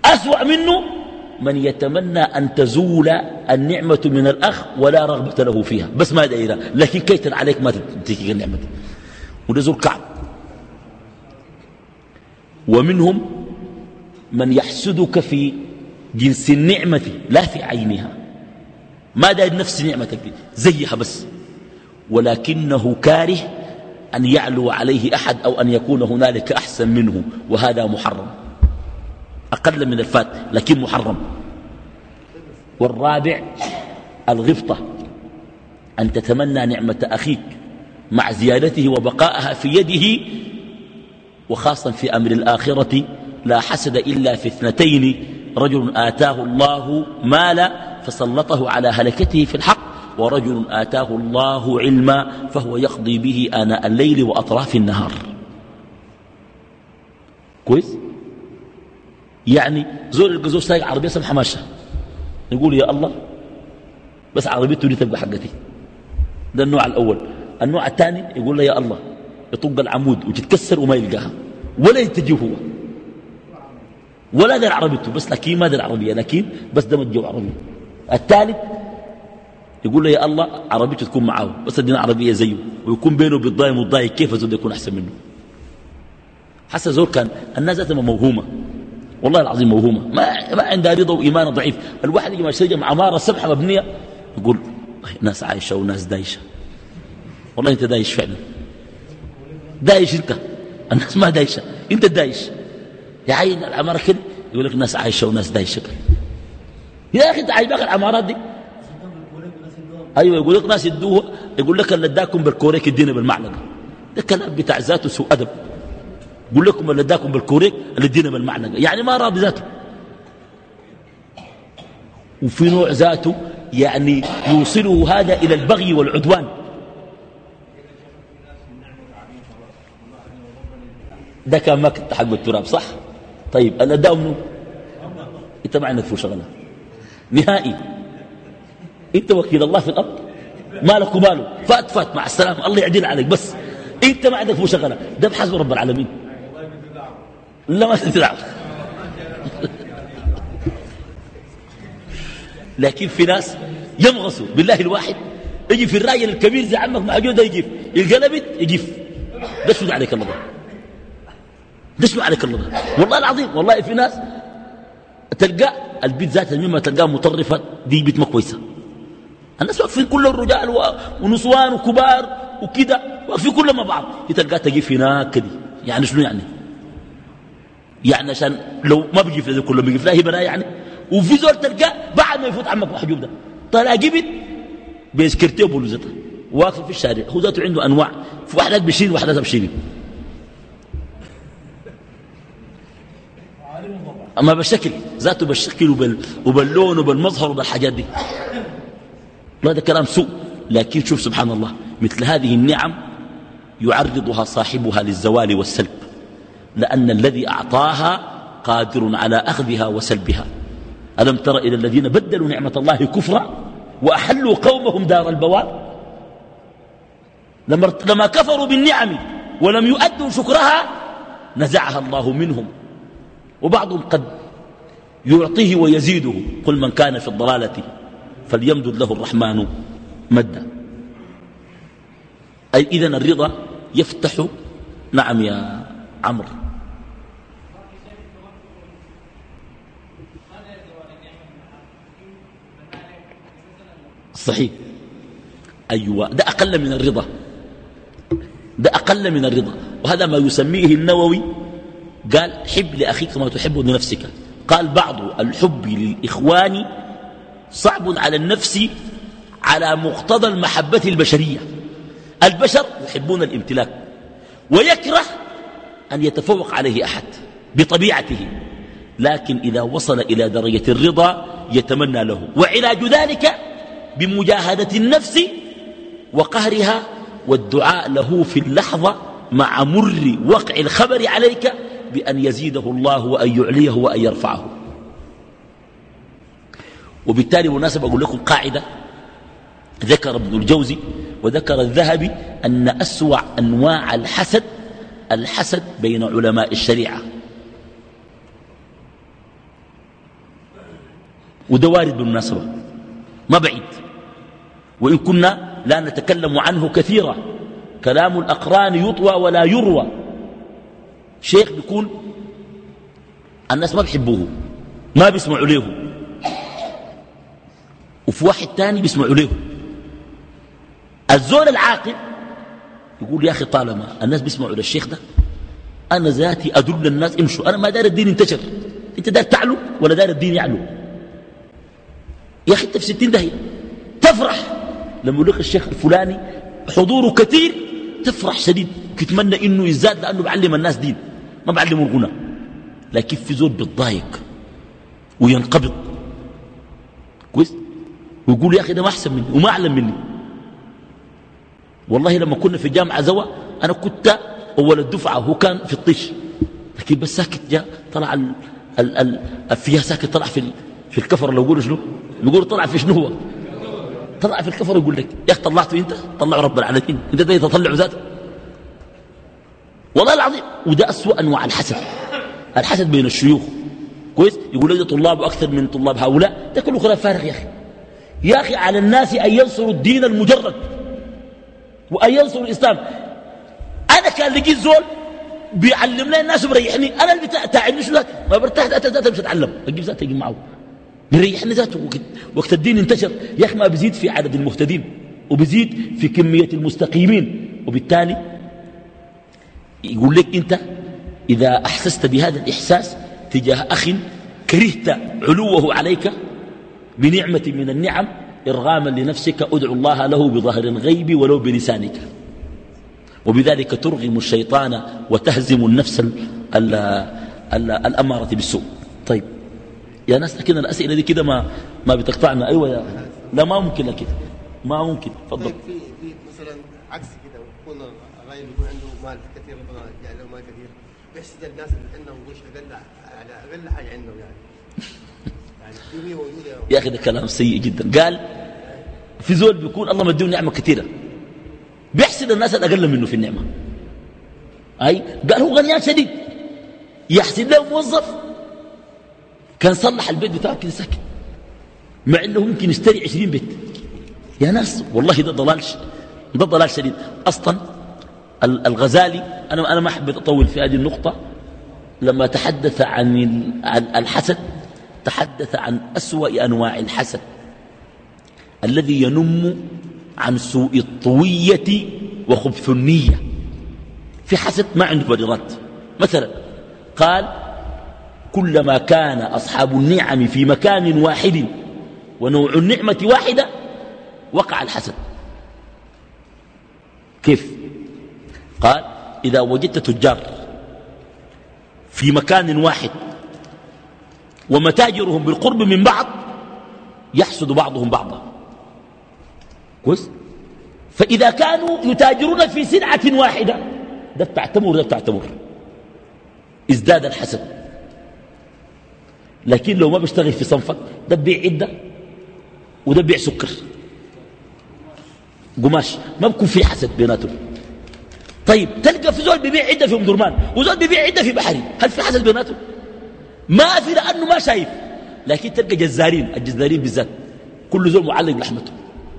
أسوأ منه من يتمنى أن تزول النعمة من الأخ ولا رغبة له فيها. بس ما دائرة لكن كيتن عليك ما تجيك النعمة ونزول كعب. ومنهم من يحسدك في جنس النعمة لا في عينها. ما داير نفس نعمتك زيها بس. ولكنه كاره أن يعلو عليه أحد أو أن يكون هنالك أحسن منه وهذا محرم. أقل من الفات لكن محرم. والرابع الغبطة. أن تتمنى نعمة أخيك مع زيادته وبقائها في يده وخاصة في أمر الآخرة لا حسد إلا في اثنتين رجل آتاه الله مالا فسلطه على هلكته في الحق ورجل آتاه الله علما فهو يقضي به آناء الليل وأطراف النهار. كويس؟ يعني زور القزوز سايق عربية سمحة ماشة يقول يا الله بس عربيته دي تبقى حقتي. ده النوع الأول. النوع الثاني يقول له يا الله يطق العمود وتتكسر وما يلقاها. ولا يتجيه هو. ولا ده عربيته بس لكن ما ده العربية لكن بس ده متجو عربية الثالث يقول له يا الله عربيته تكون معاه بس ادينا عربية زيه ويكون بينه وبين والضايق كيف زول يكون أحسن منه؟ حسن زول كان الناس ذاتها موهومة. والله العظيم موهومة. ما, ما عندها رضا وإيمان ضعيف الواحد يجي مع عمارة سبحة مبنية يقول ناس عايشة وناس دايشة. والله أنت دايش فعلا. دايش أنت. الناس ما دايشة. أنت دايش. يا عين العمارة كده يقول لك ناس عايشة وناس دايشة. يا أخي أنت عايباك العمارات دي. أيوة يقول لك ناس يدوها يقول لك اللي اداكم بالكوريك يدينا بالمعلقة. ده كلام بتاع ذاته سوء أدب. يقول لكم اللي اداكم بالكوريك اللي ادينا بالمعلقة. يعني ما راضي ذاته. وفي نوع ذاته يعني يوصله هذا إلى البغي والعدوان. ده كان ما كنت حق التراب صح؟ طيب الأداء منه أنت ما عندك شغلة. نهائي. أنت وكيل الله في الأرض. مالك وماله. فات فات. مع السلامة. الله يعدل عليك. بس أنت ما عندك شغلة. ده بحسب رب العالمين. لا ما تدعم <laughs> لكن في ناس يمغصوا بالله الواحد. يجي في الراجل الكبير زي عمك مع ده يجيف القلبت يجيف ده شو عليك الله؟ شو عليك الله والله العظيم والله في ناس تلقى البيت ذاتها مما تلقاه مطرفة دي بيت ما كويسة. الناس واقفين كل الرجال ونسوان وكبار وكده واقفين كلهم مع بعض. تلقاه تجيف هناك كده يعني شنو يعني؟ يعني عشان لو ما بيجي في كله بيجي في هبنا يعني؟ وفي زول تلقاه بعد ما يفوت عمك محجوب ده طلع جبت بسكرتيه وبلوزتها واقف في الشارع. هو ذاته عنده أنواع. في واحد بيشيل واحد بشيل أما بالشكل ذاته بالشكل وبال وباللون وبالمظهر وبالحاجات دي. هذا كلام سوء. لكن شوف سبحان الله مثل هذه النعم يعرضها صاحبها للزوال والسلب. لأن الذي أعطاها قادر على أخذها وسلبها. ألم تر إلى الذين بدلوا نعمة الله كفرا وأحلوا قومهم دار البوار؟ لما كفروا بالنعم ولم يؤدوا شكرها نزعها الله منهم. وبعضهم قد يعطيه ويزيده. قل من كان في الضلالة فليمدد له الرحمن مدا. أي إذن الرضا يفتح. نعم يا عمرو. صحيح. أيوة. ده أقل من الرضا. ده أقل من الرضا. وهذا ما يسميه النووي قال حب لأخيك ما تحب لنفسك. قال بعض الحب للإخوان صعب على النفس على مقتضى المحبة البشرية. البشر يحبون الامتلاك ويكره أن يتفوق عليه أحد بطبيعته لكن إذا وصل إلى درجة الرضا يتمنى له. وعلاج ذلك بمجاهدة النفس وقهرها والدعاء له في اللحظة مع مر وقع الخبر عليك بأن يزيده الله وأن يعليه وأن يرفعه. وبالتالي مناسب أقول لكم قاعدة. ذكر ابن الجوزي وذكر الذهبي أن أسوأ أنواع الحسد الحسد بين علماء الشريعة. وده وارد بالمناسبة ما بعيد. وإن كنا لا نتكلم عنه كثيرا. كلام الأقران يطوى ولا يروى. شيخ بيكون الناس ما بيحبوه ما بيسمعوا له. وفي واحد تاني بيسمعوا له. الزول العاقل يقول يا أخي طالما الناس بيسمعوا للشيخ ده أنا ذاتي أدل الناس امشوا. أنا ما دار الدين انتشر. أنت دار تعلو ولا دار الدين يعلو؟ يا أخي أنت في ستين دهية تفرح لما يقول لك الشيخ الفلاني حضوره كثير تفرح شديد. تتمنى إنه يزداد لأنه بعلم الناس دين. ما بعلم الغنى. لكن في زول بيتضايق وينقبض. كويس؟ ويقول يا أخي ده ما أحسن مني وما أعلم مني. والله لما كنا في جامعة زوا أنا كنت أول الدفعة هو كان في الطش لكن بس ساكت جاء طلع ال ال ال فيها ساكت طلع في في الكفر لو يقولوا شنو؟ يقولوا طلع في شنو هو؟ طلع في الكفر يقول لك يا أخي طلعته أنت؟ طلعوا رب العالمين. أنت ده يتطلع ذاته. والله العظيم. وده أسوأ أنواع الحسد. الحسد بين الشيوخ. كويس؟ يقول لك طلاب أكثر من طلاب هؤلاء. ده كله كلام فارغ يا أخي. يا أخي على الناس أن ينصروا الدين المجرد. وأن ينصروا الإسلام. أنا كان لقيت زول بيعلم لي الناس وبريحني أنا اللي تعبني شو ما برتاح ذاته ذاته مش أتعلم أجيب ذاته أجيب معه. بيريحني ذاته. وقت, وقت الدين انتشر. يا أخي ما بيزيد في عدد المهتدين. وبيزيد في كمية المستقيمين. وبالتالي يقول لك أنت إذا أحسست بهذا الإحساس تجاه أخ كرهت علوه عليك بنعمة من النعم إرغاما لنفسك أدعو الله له بظهر الغيب ولو بلسانك. وبذلك ترغم الشيطان وتهزم النفس ال ال ال الأمارة بالسوء. طيب يا ناس لكن الأسئلة دي كده ما, ما بتقطعنا. أيوة يا لا ما ممكن لكن ما ممكن. تفضل طيب في, في مثلا عكس كده يكون الغير يكون عنده مال كثير ربنا جعل له مال كثير الناس أقل على أقل حاجة يعني. يعني موجوده <laughs> يا أخي ده كلام سيء جدا. قال في زول بيكون الله مديه نعمة كثيره بيحسد الناس الأقل منه في النعمة. أي؟ قال هو غنيان شديد. يحسد له موظف. كان صلح البيت بتاعه كده ساكت. مع إنه ممكن يشتري عشرين بيت. يا ناس والله ده ضلال ده ضلال شديد. أصلا الغزالي أنا أنا ما حبيت أطول في هذه النقطة. لما تحدث عن الحسد تحدث عن أسوأ أنواع الحسد الذي ينم عن سوء الطوية وخبث النية. في حسد ما عنده بريرات مثلا قال كلما كان أصحاب النعم في مكان واحد ونوع النعمة واحدة وقع الحسد. كيف؟ قال إذا وجدت تجار في مكان واحد ومتاجرهم بالقرب من بعض يحسد بعضهم بعضا. كويس؟ فإذا كانوا يتاجرون في سلعة واحدة ده بتاع تمر ده بتاع تمر ازداد الحسد. لكن لو ما بيشتغل في صنفك ده بيع عدة وده بيع سكر. قماش. ما بكون في حسد بيناتهم. طيب تلقى في زول بيبيع عدة في أم درمان وزول بيبيع عدة في بحري هل في حسد بيناتهم؟ ما في لأنه ما شايف. لكن تلقى جزارين الجزارين بالذات كل زول معلق بلحمته.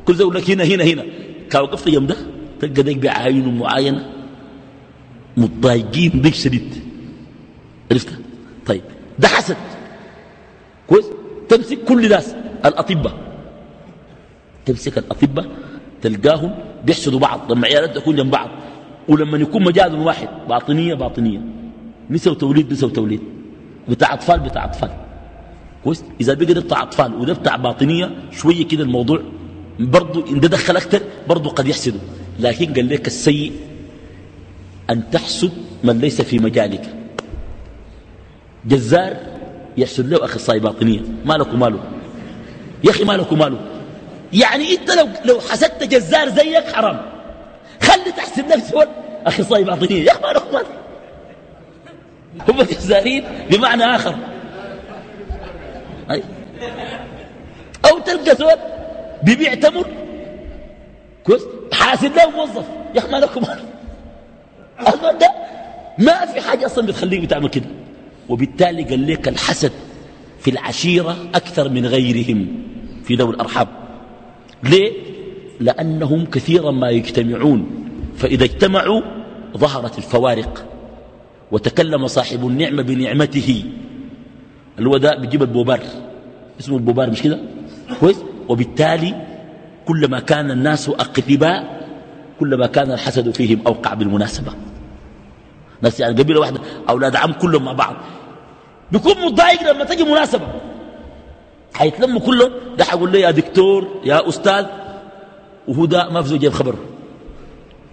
كل زول لك هنا هنا هنا. كان وقفت يوم ده تلقى ديك بيعاينوا معاينه متضايقين ضيق شديد. عرفتها طيب ده حسد. كويس؟ تمسك كل ناس الأطباء. تمسك الأطباء تلقاهم بيحسدوا بعض لما عيالات تكون جنب بعض. ولما يكون مجال واحد باطنية باطنية. نسا وتوليد نسا وتوليد بتاع أطفال بتاع أطفال. كويس؟ إذا بقى ده بتاع أطفال وده بتاع باطنية شوية كده الموضوع برضو إن ده دخل أكثر برضو قد يحسده. لكن قال لك السيء أن تحسد من ليس في مجالك. جزار يحسد له أخصائي باطنية. مالك وماله؟ يا أخي مالك وماله؟ يعني أنت لو, لو حسدت جزار زيك حرام. خلي تحسب نفسك اخصائي باطنيه يا أخي ما هم جزارين بمعنى آخر. أو تلقى زول بيبيع تمر. كويس. حاسد له موظف. يا أخي ما لكم الزول ده ما في حاجة أصلا بتخليك بتعمل كده. وبالتالي قال لك الحسد في العشيرة أكثر من غيرهم في ذوي الأرحام. ليه؟ لأنهم كثيرا ما يجتمعون. فإذا اجتمعوا ظهرت الفوارق. وتكلم صاحب النعمة بنعمته. ده بيجيب البوبار اسمه البوبار مش كده؟ كويس؟ وبالتالي كلما كان الناس أقرباء كلما كان الحسد فيهم أوقع بالمناسبة. ناس يعني قبيلة واحدة أولاد عم كلهم مع بعض. بيكون متضايق لما تجي مناسبة. حيتلموا كلهم. ده حيقول لي يا دكتور يا أستاذ وهو ده ما في زوجة خبر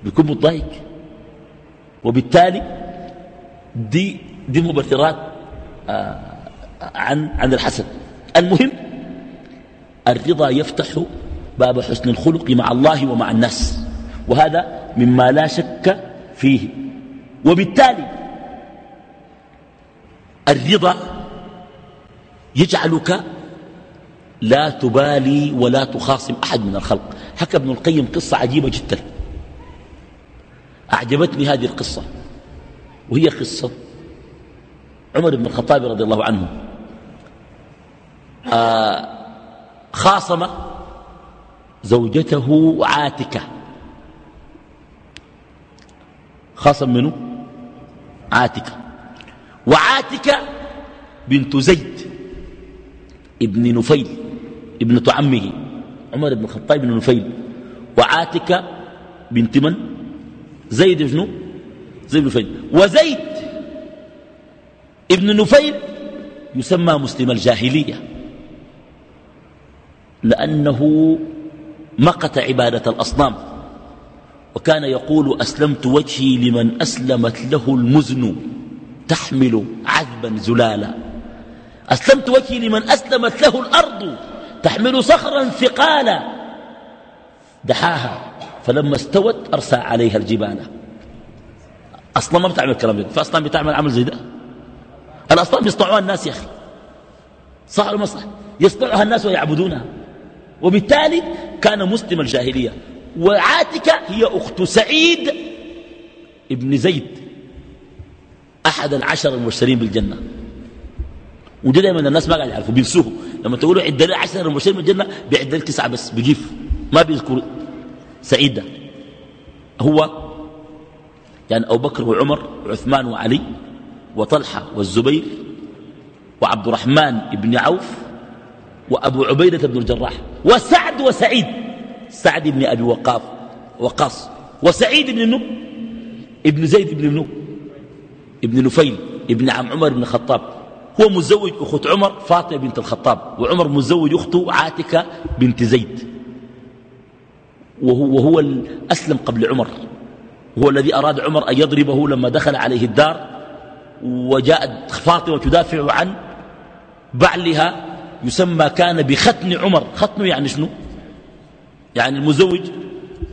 بيكون متضايق. وبالتالي دي دي مبررات آه عن عن الحسد المهم الرضا يفتح باب حسن الخلق مع الله ومع الناس. وهذا مما لا شك فيه. وبالتالي الرضا يجعلك لا تبالي ولا تخاصم أحد من الخلق. حكى ابن القيم قصة عجيبة جدا. أعجبتني هذه القصة وهي قصة عمر بن الخطاب رضي الله عنه. آه خاصم زوجته عاتكة. خاصم منه عاتكة. وعاتكة بنت زيد ابن نفيل ابنة عمه. عمر بن الخطاب بن نفيل وعاتكة بنت من؟ زيد بن زيد بن نفيل. وزيد ابن نفيل يسمى مسلم الجاهلية لأنه مقت عبادة الأصنام وكان يقول أسلمت وجهي لمن أسلمت له المزن تحمل عذبا زلالا. أسلمت وجهي لمن أسلمت له الأرض. تحمل صخرا ثقالا. دحاها. فلما استوت أرسى عليها الجبال. أصلا ما بتعمل الكلام ده. فأصلا بتعمل عمل زي ده؟ الأصنام يصنعوها الناس يا أخي؟ صح ولا صح يصنعها الناس ويعبدونها. وبالتالي كان مسلم الجاهلية. وعاتكة هي أخت سعيد ابن زيد. أحد العشر المبشرين بالجنة. ودي دائما الناس ما قاعد يعرفوا بينسوه. لما تقولوا عد لي عشر المبشرين بالجنة بيعد لك تسعة بس بيجيف ما بيذكر سعيد ده. هو يعني أبو بكر وعمر وعثمان وعلي وطلحة والزبير وعبد الرحمن بن عوف وأبو عبيدة بن الجراح وسعد وسعيد. سعد بن أبي وقاف وقاص. وسعيد بن النو ابن زيد بن النو ابن نفيل ابن عم عمر بن الخطاب. هو مزوج أخت عمر فاطمة بنت الخطاب وعمر مزوج أخته عاتكة بنت زيد. وهو, وهو الأسلم قبل عمر. هو الذي أراد عمر أن يضربه لما دخل عليه الدار وجاءت فاطمة تدافع عن بعلها يسمى كان بختن عمر. ختنه يعني شنو؟ يعني المزوج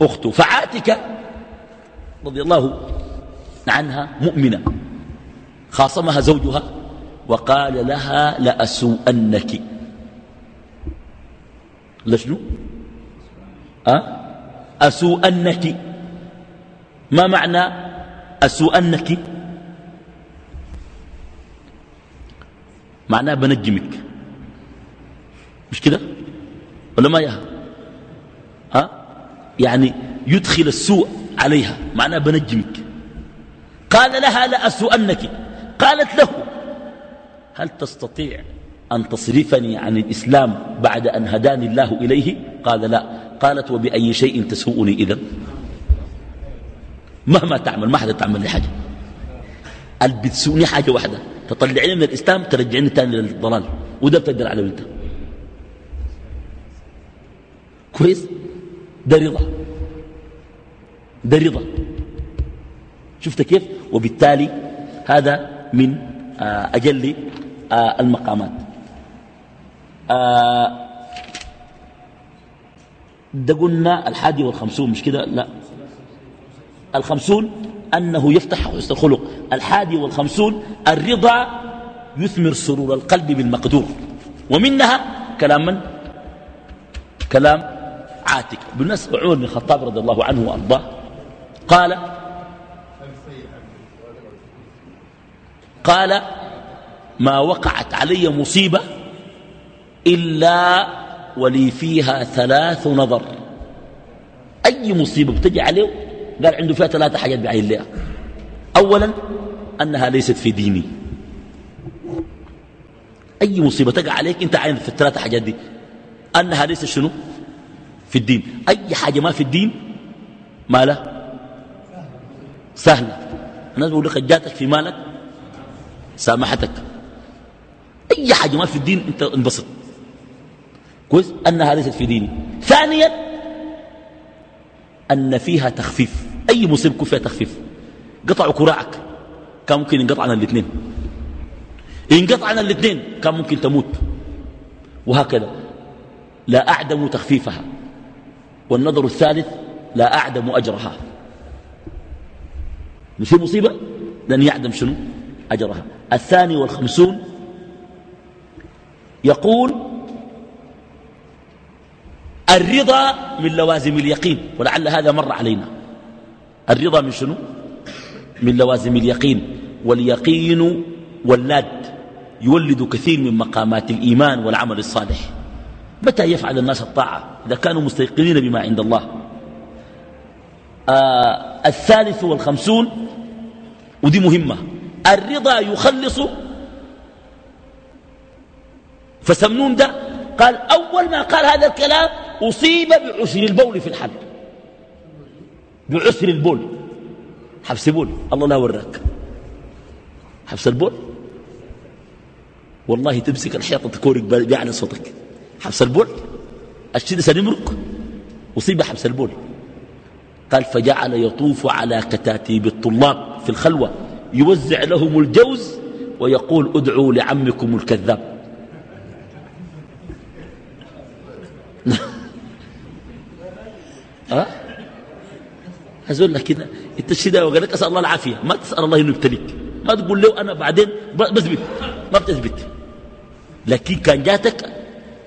أخته. فعاتكة رضي الله عنها مؤمنة خاصمها زوجها وقال لها لأسوءنك. لشنو؟ أه؟ أسوءنك. ما معنى أسوءنك؟ معناه بنجمك. مش كده؟ ولا ما ياها ها يعني يدخل السوء عليها. معناه بنجمك. قال لها لأسوءنك. قالت له هل تستطيع أن تصرفني عن الإسلام بعد أن هداني الله إليه؟ قال لا. قالت وبأي شيء تسوءني إذا مهما تعمل ما حدا تعمل لي حاجة. اللي بتسوءني حاجة واحدة. تطلعني من الإسلام ترجعني تاني للضلال. وده بتقدر على انت كويس؟ ده رضا. ده رضا. شفت كيف؟ وبالتالي هذا من آه، أجل آه، المقامات. آه، ده قلنا الحادي والخمسون مش كده؟ لا. الخمسون أنه يفتح حسن الخلق. الحادي والخمسون الرضا يثمر سرور القلب بالمقدور. ومنها كلام من؟ كلام عاتك بالنسبة عمر بن الخطاب رضي الله عنه وأرضاه قال قال ما وقعت علي مصيبة إلا ولي فيها ثلاث نظر. أي مصيبة بتجي عليه قال عنده فيها ثلاثة حاجات بعين لها أولا أنها ليست في ديني. أي مصيبة تقع عليك أنت عين في الثلاثة حاجات دي؟ أنها ليست شنو؟ في الدين. أي حاجة ما في الدين؟ ما له سهلة. الناس بيقول لك جاتك في مالك سامحتك. أي حاجة ما في الدين أنت انبسط. كويس؟ أنها ليست في ديني. ثانيا أن فيها تخفيف. أي مصيبة يكون فيها تخفيف. قطعوا كراعك. كان ممكن ينقطع عن الاثنين. ينقطع عن الاثنين كان ممكن تموت. وهكذا. لا أعدم تخفيفها. والنظر الثالث لا أعدم أجرها. مش مصيبة؟ لن يعدم شنو؟ أجرها. الثاني والخمسون يقول الرضا من لوازم اليقين ولعل هذا مر علينا. الرضا من شنو؟ من لوازم اليقين واليقين ولاد يولد كثير من مقامات الإيمان والعمل الصالح. متى يفعل الناس الطاعة؟ إذا كانوا مستيقنين بما عند الله. آه الثالث والخمسون ودي مهمة. الرضا يخلص فسمنون ده؟ قال أول ما قال هذا الكلام أصيب بعسر البول في الحل بعسر البول. حبس بول. الله لا وراك حبس البول. والله تمسك الحيطة تكورك بيعلى صوتك. حبس البول. الشيء سنمرك أصيب حبس البول. قال فجعل يطوف على كتاتيب الطلاب في الخلوة. يوزع لهم الجوز ويقول ادعوا لعمكم الكذاب. <laughs> أه؟ أقول لك كده. انت الشدة لك أسأل الله العافية. ما تسأل الله إنه يبتليك. ما تقول له أنا بعدين بثبت. ما بتثبت. لكن كان جاتك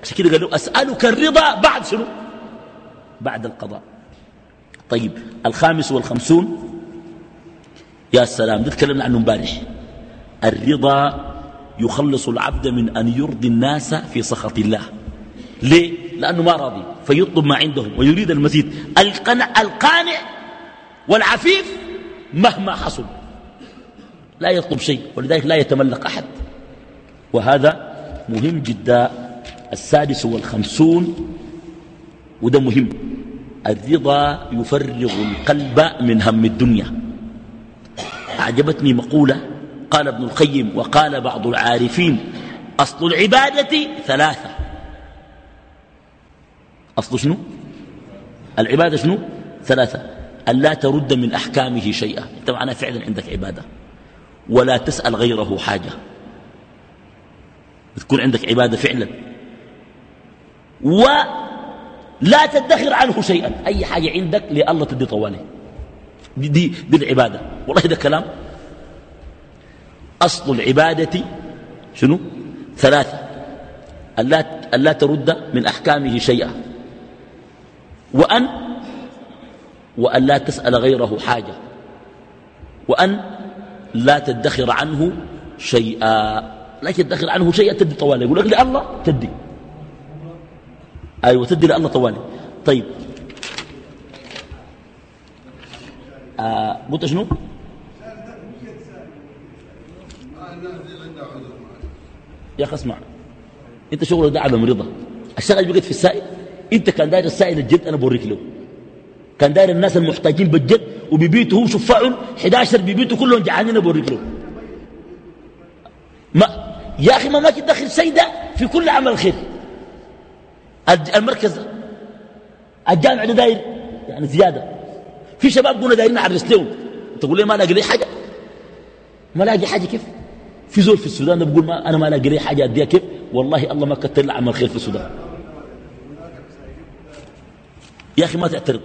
عشان كده قال له أسألك الرضا بعد شنو؟ بعد القضاء. طيب الخامس والخمسون. يا سلام ده تكلمنا عنه امبارح. الرضا يخلص العبد من أن يرضي الناس في سخط الله. ليه؟ لأنه ما راضي فيطلب ما عندهم ويريد المزيد. القنع القانع والعفيف مهما حصل. لا يطلب شيء ولذلك لا يتملق أحد. وهذا مهم جدا. السادس والخمسون وده مهم. الرضا يفرغ القلب من هم الدنيا. أعجبتني مقولة قال ابن القيم وقال بعض العارفين أصل العبادة ثلاثة. أصل شنو؟ العبادة شنو؟ ثلاثة. أن لا ترد من أحكامه شيئا. أنت معنا فعلا عندك عبادة. ولا تسأل غيره حاجة. تكون عندك عبادة فعلا. ولا تدخر عنه شيئا. أي حاجة عندك لله تدي طوالي. دي, دي, العبادة. والله ده كلام. أصل العبادة شنو؟ ثلاثة. ألا, ألا ترد من أحكامه شيئا. وأن وأن لا تسأل غيره حاجة. وأن لا تدخر عنه شيئا. لا تدخر عنه شيئا تدي طوالي. يقول لك لله تدي. أيوة تدي لله طوالي. طيب. آه قلت شنو؟ يا أخي اسمع. أنت شغلك ده عدم رضا الشغل بقت في السائل انت كان داير السائل الجد أنا بوريك له. كان داير الناس المحتاجين بالجد وبيبيتوا هم شفاعهم 11 بيبيتوا كلهم جعانين بوريك له. ما يا أخي ما ماكي تدخل شيء ده في كل عمل خير. المركز الجامع ده داير يعني زيادة. في شباب قلنا دايرين نعرس لهم. تقول لي ما لاقي لي حاجة؟ ما لاقي حاجة كيف؟ في زول في السودان بقول ما أنا ما لاقي لي حاجة أديها كيف؟ والله الله ما كتر لي عمل خير في السودان. يا أخي ما تعترض.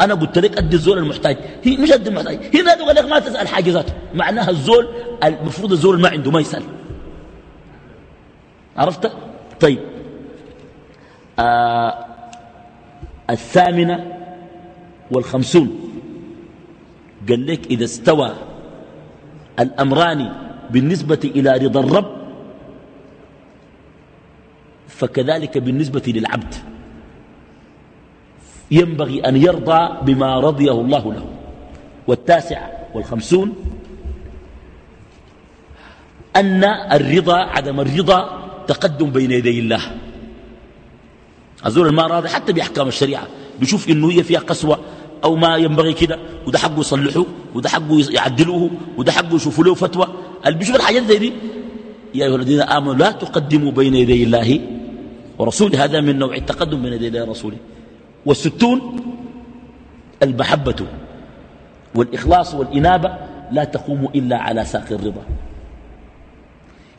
أنا قلت لك أدي الزول المحتاج. هي مش أدي المحتاج. هي ذاته قال لك ما تسأل حاجة ذاته. معناها الزول المفروض الزول ما عنده ما يسأل. عرفت؟ طيب. آه الثامنة والخمسون. قال لك إذا استوى الأمران بالنسبة إلى رضا الرب فكذلك بالنسبة للعبد. ينبغي أن يرضى بما رضيه الله له. والتاسع والخمسون أن الرضا عدم الرضا تقدم بين يدي الله. أزول ما راضي حتى بأحكام الشريعة. بيشوف إنه هي فيها قسوة أو ما ينبغي كده وده حقه يصلحوه وده حقه يعدلوه وده حقه يشوفوا له فتوى. اللي بيشوف الحاجات زي دي. يا أيها الذين آمنوا لا تقدموا بين يدي الله ورسوله. هذا من نوع التقدم بين يدي الله ورسوله. والستون المحبة والإخلاص والإنابة لا تقوم إلا على ساق الرضا.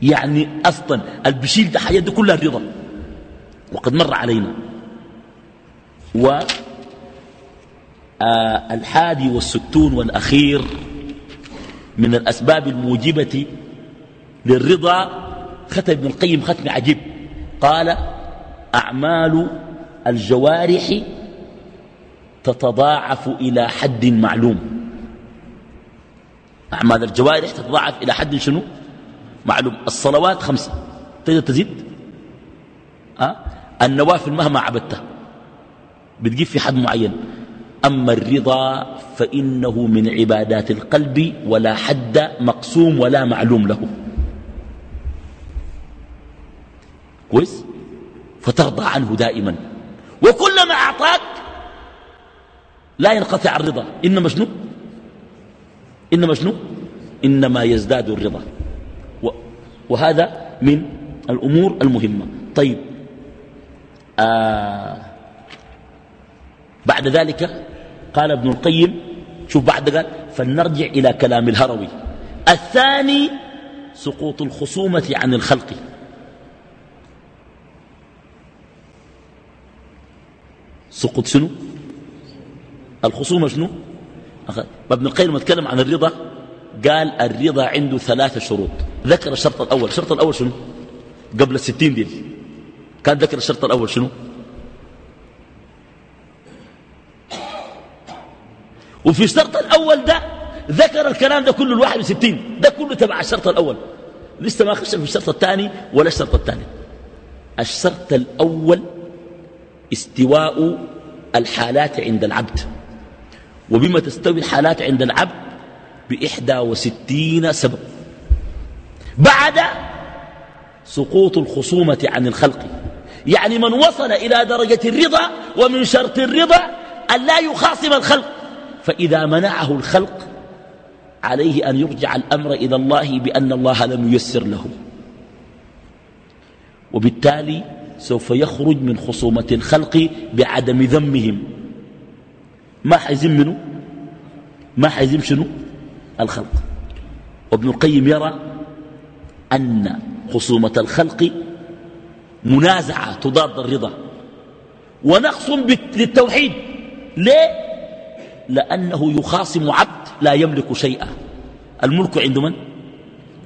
يعني أصلا البشيل ده حياته كلها الرضا. وقد مر علينا. و آه الحادي والستون والأخير من الأسباب الموجبة للرضا ختم ابن القيم ختم عجيب. قال أعمال الجوارح تتضاعف إلى حد معلوم. أعمال الجوارح تتضاعف إلى حد شنو؟ معلوم. الصلوات خمسة. تقدر تزيد؟ أه؟ النوافل مهما عبدتها. بتجيب في حد معين. أما الرضا فإنه من عبادات القلب ولا حد مقسوم ولا معلوم له. كويس؟ فترضى عنه دائما. أعطاك لا ينقطع الرضا. إنما شنو؟ إنما شنو؟ إنما يزداد الرضا. وهذا من الأمور المهمة. طيب آه بعد ذلك قال ابن القيم شوف بعد قال فلنرجع إلى كلام الهروي. الثاني سقوط الخصومة عن الخلق. سقوط شنو؟ الخصومة شنو؟ ابن القيم اتكلم عن الرضا قال الرضا عنده ثلاثة شروط. ذكر الشرط الأول. الشرط الأول شنو؟ قبل الستين دي كان ذكر الشرط الأول شنو؟ وفي الشرط الأول ده ذكر الكلام ده كله الواحد وستين. ده كله تبع الشرط الأول. لسه ما خش في الشرط الثاني ولا الشرط الثاني. الشرط الأول استواء الحالات عند العبد. وبما تستوي الحالات عند العبد بإحدى وستين سبب. بعد سقوط الخصومة عن الخلق. يعني من وصل إلى درجة الرضا ومن شرط الرضا أن لا يخاصم الخلق. فإذا منعه الخلق عليه أن يرجع الأمر إلى الله بأن الله لم ييسر له. وبالتالي سوف يخرج من خصومة الخلق بعدم ذمهم. ما حيزم منه؟ ما حيزم شنو؟ الخلق. وابن القيم يرى أن خصومة الخلق منازعة تضاد الرضا. ونقص للتوحيد. ليه؟ لأنه يخاصم عبد لا يملك شيئا. الملك عند من؟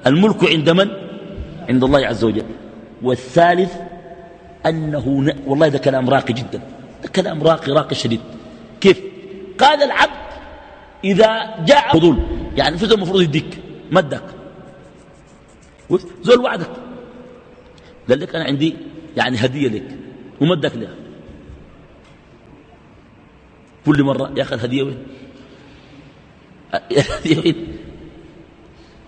الملك عند من؟ عند الله عز وجل. والثالث أنه ن... والله ده كلام راقي جدا. كلام راقي راقي شديد. كيف؟ قال العبد إذا جاء فضول. يعني في المفروض يديك ما اداك زول وعدك. قال لك أنا عندي يعني هدية لك وما اداك لها. كل مرة يا أخي الهدية وين؟ <laughs> الهدية وين؟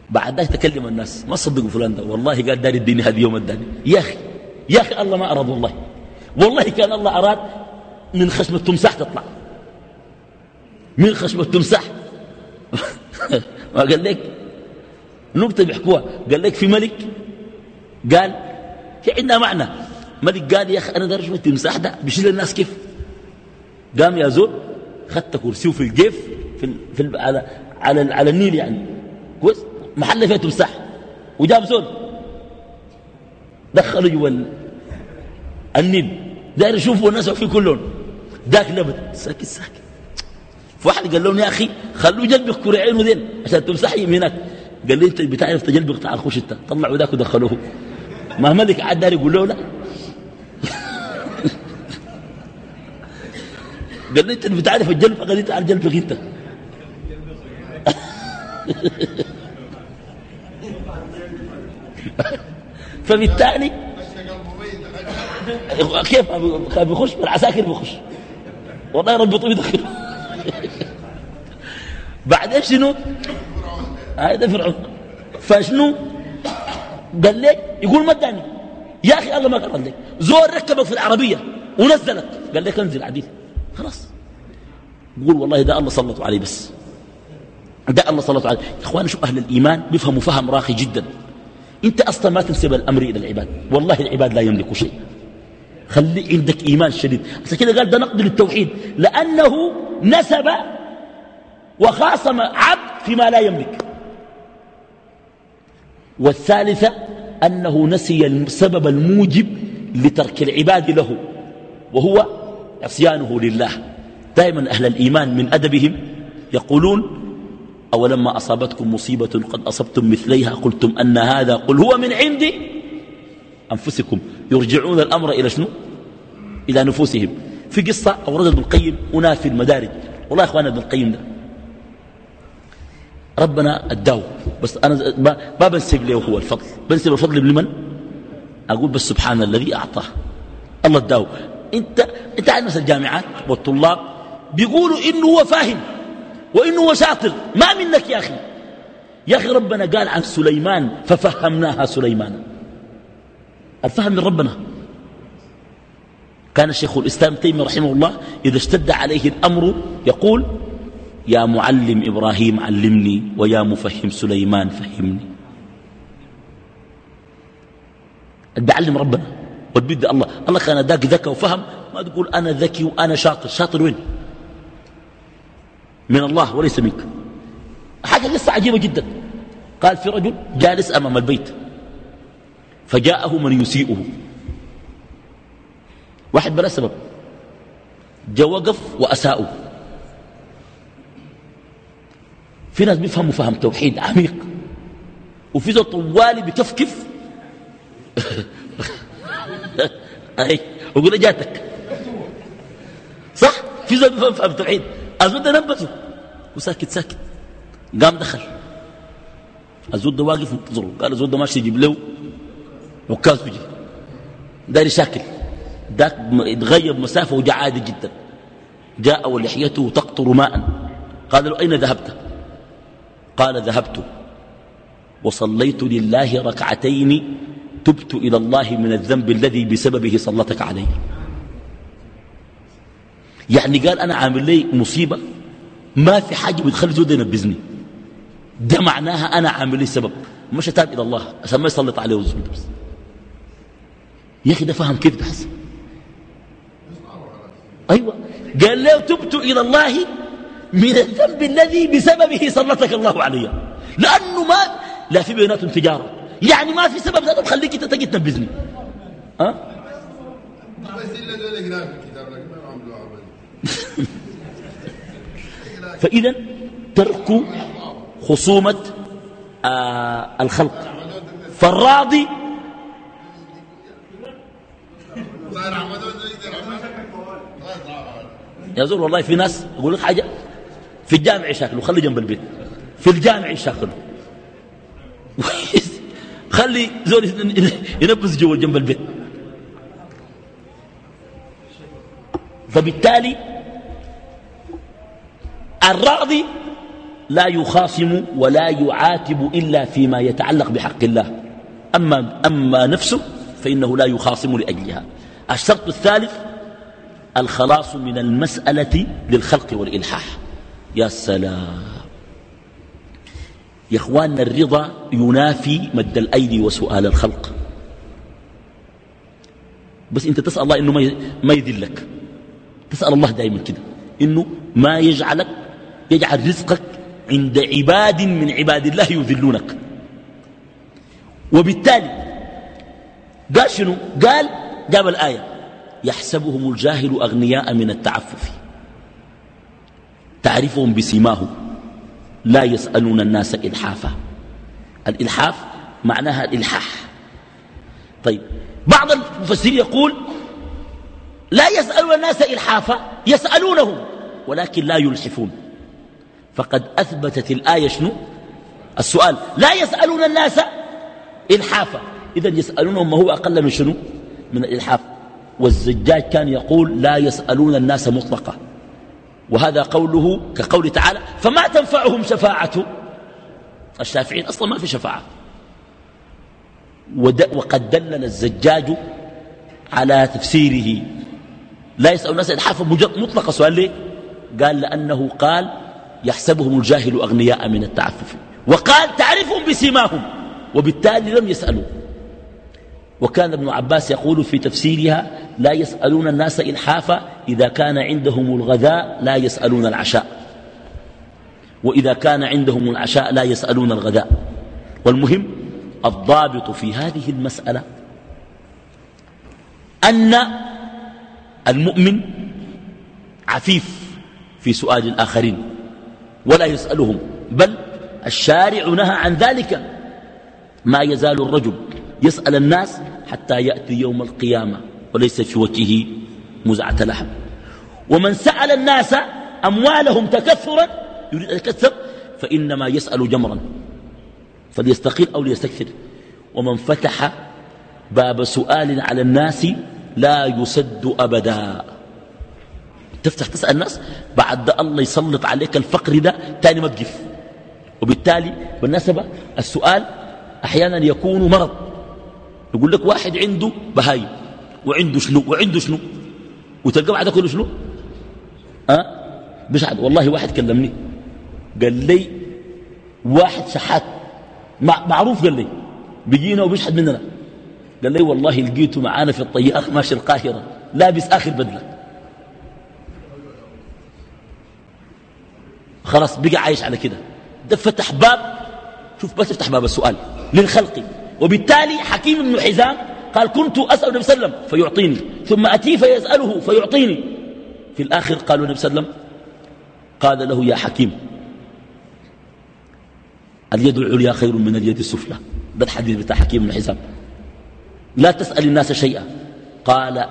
بعد ذلك تكلم الناس. ما صدقوا فلان ده. والله قال داري الدين هدية وما اداني يا أخي يا أخي الله ما أراد والله. والله كان الله أراد من خشم التمساح تطلع. من خشم التمساح <laughs> ما قال لك؟ نكتة بيحكوها. قال لك في ملك؟ قال. في عندنا معنى. ملك قال يا أخي أنا درجة التمساح ده. بيشيل الناس كيف؟ قام يا زول خدت كرسيه في الجيف في, في على على على النيل يعني. كويس؟ محل فيه تمساح وجاب زول. دخلوا جوا النيل. داير يشوفوا الناس في كلهم. ذاك لبد ساكت ساكت. فواحد قال لهم يا أخي خلوه يجلبك كرة عينه ذين عشان تمسحي يمينك قال لي انت بتعرف تجلبك تعال خش انت. طلعوا ذاك ودخلوه. ما ملك عاد داري يقول له لا. <laughs> قال لي انت بتعرف الجلب؟ قال لي تعال جلبك انت. <laughs> فبالتالي <laughs> كيف بيخش بالعساكر بيخش والله ربي طويل. يدخله بعدين شنو؟ هذا فرعون. فشنو؟ قال لي يقول ما اداني يا أخي الله ما قال لك زور ركبك في العربية ونزلك. قال لك انزل عديل. خلاص. يقول والله ده الله سلطوا عليه بس. ده الله سلطوا عليه. يا اخوان شوف أهل الإيمان بيفهموا فهم راقي جدا. أنت أصلا ما تنسب الأمر إلى العباد. والله العباد لا يملكوا شيء. خلي عندك إيمان شديد. عشان كده قال ده نقد للتوحيد. لأنه نسب وخاصم عبد فيما لا يملك. والثالثة أنه نسي السبب الموجب لترك العباد له وهو عصيانه لله. دائما أهل الإيمان من أدبهم يقولون أولما أصابتكم مصيبة قد أصبتم مثليها قلتم أن هذا قل هو من عند أنفسكم يرجعون الأمر إلى شنو؟ إلى نفوسهم. في قصة أورد ابن القيم هنا في المدارج. والله يا أخوانا ابن القيم ده. ربنا أداه. بس أنا ما بنسب له هو الفضل. بنسب الفضل لمن؟ أقول بس سبحان الذي أعطاه. الله أداه. انت أنت عارف مثلا الجامعات والطلاب بيقولوا إنه هو فاهم وإنه هو شاطر. ما منك يا أخي. يا أخي ربنا قال عن سليمان ففهمناها سليمان الفهم من ربنا. كان الشيخ الإسلام تيمي رحمه الله إذا اشتد عليه الأمر يقول يا معلم إبراهيم علمني ويا مفهم سليمان فهمني. بعلم ربنا. وتبدأ الله. الله كان ذاك ذكى وفهم. ما تقول أنا ذكي وأنا شاطر. شاطر وين؟ من الله وليس منك. حاجة قصة عجيبة جدا. قال في رجل جالس أمام البيت. فجاءه من يسيئه. واحد بلا سبب. جا وقف وأساءه. في ناس بيفهموا فهم توحيد عميق. وفي ذو طوالي بكفكف <laughs> أي وقول جاتك. صح؟ في ذو بيفهم فهم توحيد. ده نبته وساكت ساكت. قام دخل. ده واقف منتظره قال ده ماشي يجيب له. عكاز بيجي داري شاكل. ذاك اتغيب مسافة وجاء عادي جدا. جاء ولحيته تقطر ماء. قال له أين ذهبت؟ قال ذهبت. وصليت لله ركعتين تبت إلى الله من الذنب الذي بسببه صلتك علي. يعني قال أنا عامل لي مصيبة. ما في حاجة بتخلي زود ينبذني. ده معناها أنا عامل لي سبب. مش تاب إلى الله. عشان ما يسلط عليه بس يا أخي ده فهم كيف ده حسن أيوة. قال له تبت إلى الله من الذنب الذي بسببه سلطك الله علي. لأنه ما لا في بيناتهم تجارة يعني ما في سبب ذاته تخليك انت تجي تنبذني. أه؟ <laughs> فإذا ترك خصومة آه الخلق. فالراضي يا زول والله في ناس يقول لك حاجة في الجامع يشاكلوا خلي جنب البيت. في الجامع يشاكلوا. <laughs> خلي زول ينبس جوا جنب البيت. فبالتالي الراضي لا يخاصم ولا يعاتب إلا فيما يتعلق بحق الله. أما, أما نفسه فإنه لا يخاصم لأجلها. الشرط الثالث الخلاص من المسألة للخلق والإلحاح. يا سلام. يا إخواننا الرضا ينافي مد الأيدي وسؤال الخلق. بس أنت تسأل الله إنه ما يذلك. تسأل الله دائما كده. إنه ما يجعلك يجعل رزقك عند عباد من عباد الله يذلونك. وبالتالي قال شنو؟ قال جاب الآية. يحسبهم الجاهل أغنياء من التعفف. تعرفهم بسيماهم. لا يسألون الناس إلحافا. الإلحاف معناها الإلحاح. طيب بعض المفسرين يقول لا يسألون الناس إلحافا يسألونهم ولكن لا يلحفون. فقد أثبتت الآية شنو؟ السؤال لا يسألون الناس إلحافا. إذا يسألونهم ما هو أقل من شنو؟ من الإلحاف. والزجاج كان يقول لا يسألون الناس مطلقا. وهذا قوله كقول تعالى فما تنفعهم شفاعة. الشافعين أصلا ما في شفاعة. وقد دلل الزجاج على تفسيره. لا يسأل الناس إلحافا مطلقا سؤال ليه؟ قال لأنه قال يحسبهم الجاهل أغنياء من التعفف. وقال تعرفهم بسيماهم وبالتالي لم يسألوا. وكان ابن عباس يقول في تفسيرها لا يسألون الناس إلحافا إذا كان عندهم الغذاء لا يسألون العشاء. وإذا كان عندهم العشاء لا يسألون الغذاء. والمهم الضابط في هذه المسألة أن المؤمن عفيف في سؤال الآخرين ولا يسألهم بل الشارع نهى عن ذلك. ما يزال الرجل يسأل الناس حتى يأتي يوم القيامة وليس في وجهه مزعة لحم. ومن سأل الناس أموالهم تكثرا يريد أن يتكثر فإنما يسأل جمرا فليستقيل أو ليستكثر. ومن فتح باب سؤال على الناس لا يسد أبدا. تفتح تسأل الناس بعد الله يسلط عليك الفقر ده تاني ما تقف وبالتالي بالنسبة السؤال أحيانا يكون مرض. يقول لك واحد عنده بهايم وعنده شنو؟ وعنده شنو؟ وتلقى بعد كله شنو؟ أه؟ بشحت والله واحد كلمني. قال لي واحد شحات. معروف قال لي. بيجينا وبيشحت مننا. قال لي والله لقيته معانا في الطيار ماشي القاهرة. لابس آخر بدلة. خلاص بقى عايش على كده. ده فتح باب. شوف بس افتح باب السؤال. للخلق. وبالتالي حكيم بن حزام قال كنت أسأل النبي صلى الله عليه وسلم فيعطيني. ثم أتيه فيسأله فيعطيني. في الآخر قالوا النبي صلى الله عليه وسلم قال له يا حكيم اليد العليا خير من اليد السفلى؟ ده الحديث بتاع حكيم بن حزام. لا تسأل الناس شيئا. قال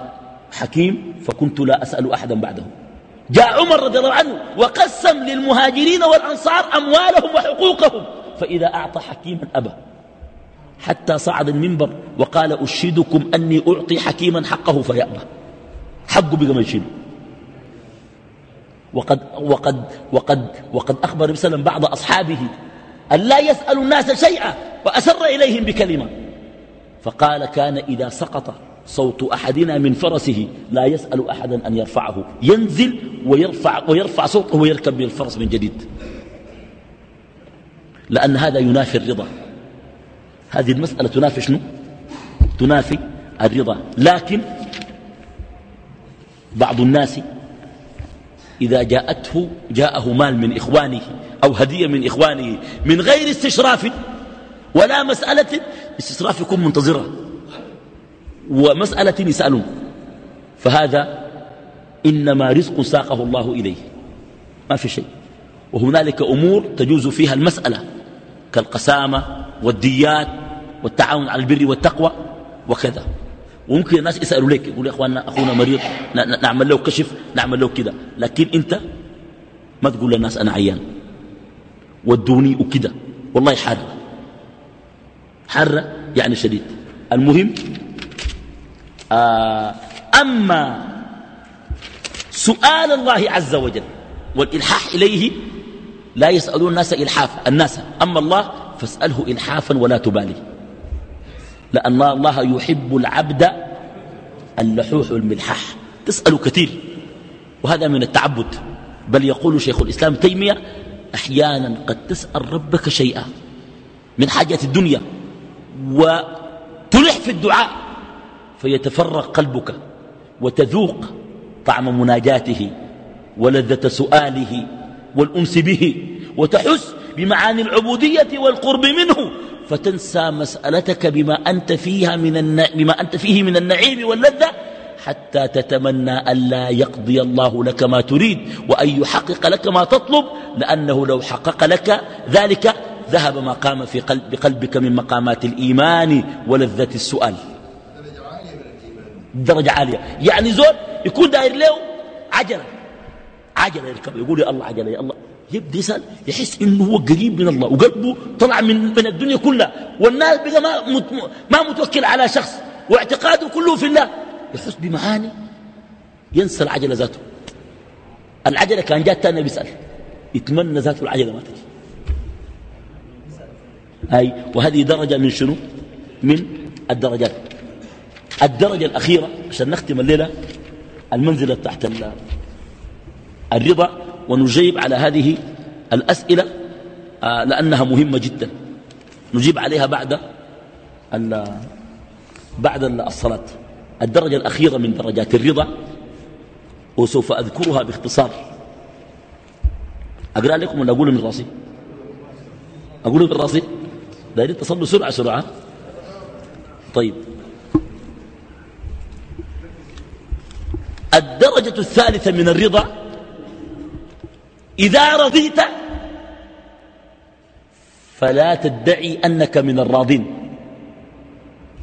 حكيم فكنت لا أسأل أحدا بعده. جاء عمر رضي الله عنه وقسم للمهاجرين والأنصار أموالهم وحقوقهم فإذا أعطى حكيما أبى. حتى صعد المنبر وقال أشهدكم أني أعطي حكيما حقه فيأبى. حقه بقى ما يشيله وقد, وقد, وقد, وقد أخبر بسلم بعض أصحابه أن لا يسأل الناس شيئا وأسر إليهم بكلمة. فقال كان إذا سقط صوت أحدنا من فرسه لا يسأل أحدا أن يرفعه. ينزل ويرفع, ويرفع صوته ويركب بالفرس من جديد. لأن هذا ينافي الرضا. هذه المسألة تنافي شنو؟ تنافي الرضا. لكن بعض الناس إذا جاءته جاءه مال من إخوانه أو هدية من إخوانه من غير استشراف ولا مسألة استشراف يكون منتظرة ومسألة يسألون. فهذا إنما رزق ساقه الله إليه. ما في شيء. وهنالك أمور تجوز فيها المسألة كالقسامة والديات والتعاون على البر والتقوى وكذا. وممكن الناس يسألوا لك يقول يا أخواننا أخونا مريض نعمل له كشف نعمل له كذا لكن أنت ما تقول للناس أنا عيان. ودوني وكذا والله حارة حارة يعني شديد. المهم آه أما سؤال الله عز وجل والإلحاح إليه لا يسألون الناس إلحافا الناس. أما الله فاسأله إلحافا ولا تبالي. لأن الله يحب العبد اللحوح الملحح تسأل كثير. وهذا من التعبد. بل يقول شيخ الإسلام تيمية أحيانا قد تسأل ربك شيئا من حاجة الدنيا وتلح في الدعاء فيتفرغ قلبك وتذوق طعم مناجاته ولذة سؤاله والأنس به وتحس بمعاني العبودية والقرب منه فتنسى مسألتك بما أنت, فيها من الن... بما أنت فيه من النعيم واللذة حتى تتمنى ألا يقضي الله لك ما تريد وأن يحقق لك ما تطلب لأنه لو حقق لك ذلك ذهب ما قام في قلب بقلبك من مقامات الإيمان ولذة السؤال. درجة عالية. يعني زول يكون داير له عجلة. عجلة يركب يقول يا الله عجلة يا الله. يبدأ يسأل يحس إنه هو قريب من الله وقلبه طلع من, من الدنيا كلها والناس بقى ما, ما متوكل على شخص واعتقاده كله في الله. يحس بمعاني ينسى العجلة ذاته. العجلة كان جات تاني بيسأل يتمنى ذاته العجلة ما تجي. أي وهذه درجة من شنو؟ من الدرجات. الدرجة الأخيرة عشان نختم الليلة المنزلة تحت الرضا. ونجيب على هذه الأسئلة آه، لأنها مهمة جدا. نجيب عليها بعد بعد الصلاة. الدرجة الأخيرة من درجات الرضا وسوف أذكرها باختصار. أقرأ لكم ولا أقول من راسي؟ أقول من راسي؟ دايرين تصلوا سرعة سرعة. طيب. الدرجة الثالثة من الرضا إذا رضيت فلا تدعي أنك من الراضين.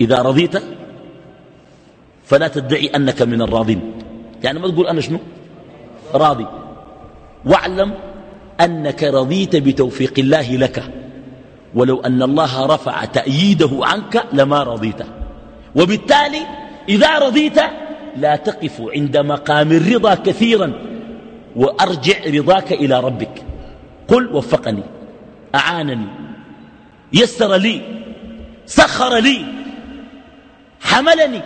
إذا رضيت فلا تدعي أنك من الراضين. يعني ما تقول أنا شنو؟ راضي. واعلم أنك رضيت بتوفيق الله لك. ولو أن الله رفع تأييده عنك لما رضيت. وبالتالي إذا رضيت لا تقف عند مقام الرضا كثيرا. وأرجع رضاك إلى ربك. قل وفقني أعانني يسر لي سخر لي حملني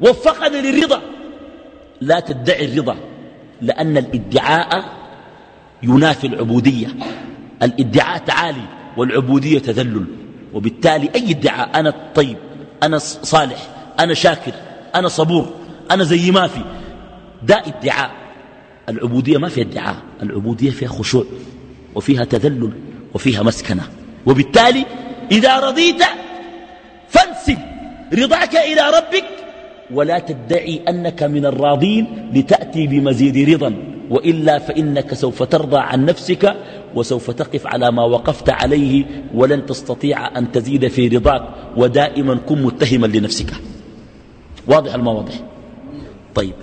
وفقني للرضا. لا تدعي الرضا لأن الإدعاء ينافي العبودية. الإدعاء تعالي والعبودية تذلل. وبالتالي أي ادعاء؟ أنا طيب أنا صالح أنا شاكر أنا صبور أنا زي ما في. ده إدعاء. العبودية ما فيها ادعاء العبودية فيها خشوع وفيها تذلل وفيها مسكنة. وبالتالي إذا رضيت فانسب رضاك إلى ربك ولا تدعي أنك من الراضين لتأتي بمزيد رضا. وإلا فإنك سوف ترضى عن نفسك وسوف تقف على ما وقفت عليه ولن تستطيع أن تزيد في رضاك. ودائما كن متهما لنفسك. واضح المواضح طيب.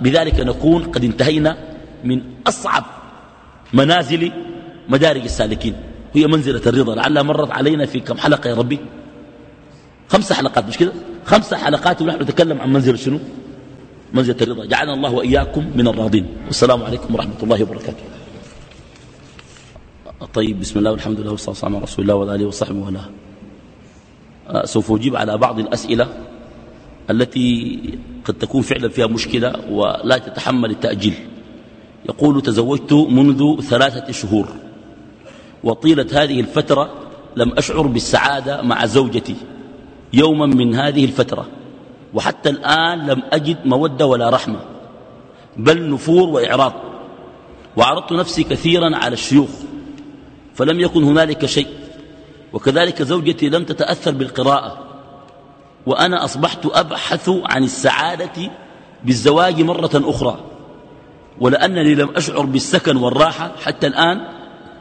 بذلك نكون قد انتهينا من أصعب منازل مدارج السالكين. هي منزلة الرضا. لعلها مرت علينا في كم حلقة يا ربي؟ خمس حلقات مش كده؟ خمس حلقات ونحن نتكلم عن منزلة شنو؟ منزلة الرضا. جعلنا الله وإياكم من الراضين. والسلام عليكم ورحمة الله وبركاته. طيب بسم الله والحمد لله والصلاة والسلام على رسول الله وعلى آله وصحبه وله آه، سوف أجيب على بعض الأسئلة. التي قد تكون فعلا فيها مشكلة ولا تتحمل التأجيل. يقول تزوجت منذ ثلاثة شهور وطيلة هذه الفترة لم أشعر بالسعادة مع زوجتي يوما من هذه الفترة وحتى الآن لم أجد مودة ولا رحمة بل نفور وإعراض وعرضت نفسي كثيرا على الشيوخ فلم يكن هنالك شيء وكذلك زوجتي لم تتأثر بالقراءة وأنا أصبحت أبحث عن السعادة بالزواج مرة أخرى ولأنني لم أشعر بالسكن والراحة حتى الآن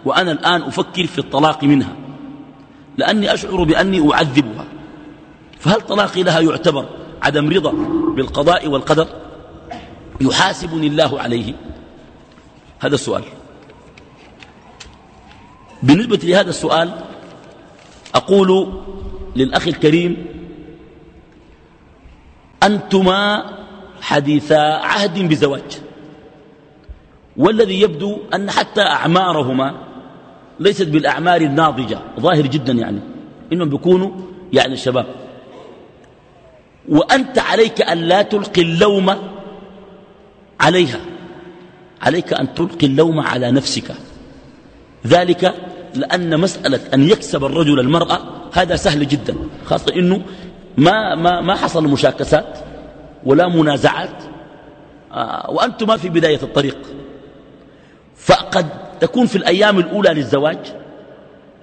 وأنا الآن أفكر في الطلاق منها لأني أشعر بأني أعذبها. فهل طلاقي لها يعتبر عدم رضا بالقضاء والقدر؟ يحاسبني الله عليه؟ هذا السؤال. بالنسبة لهذا السؤال أقول للأخ الكريم أنتما حديثا عهد بزواج. والذي يبدو أن حتى أعمارهما ليست بالأعمار الناضجة ظاهر جدا يعني إنهم بيكونوا يعني الشباب وأنت عليك أن لا تلقي اللوم عليها. عليك أن تلقي اللوم على نفسك. ذلك لأن مسألة أن يكسب الرجل المرأة هذا سهل جدا خاصة أنه ما, ما, ما حصل مشاكسات ولا منازعات. آه، وأنتما في بداية الطريق. فقد تكون في الأيام الأولى للزواج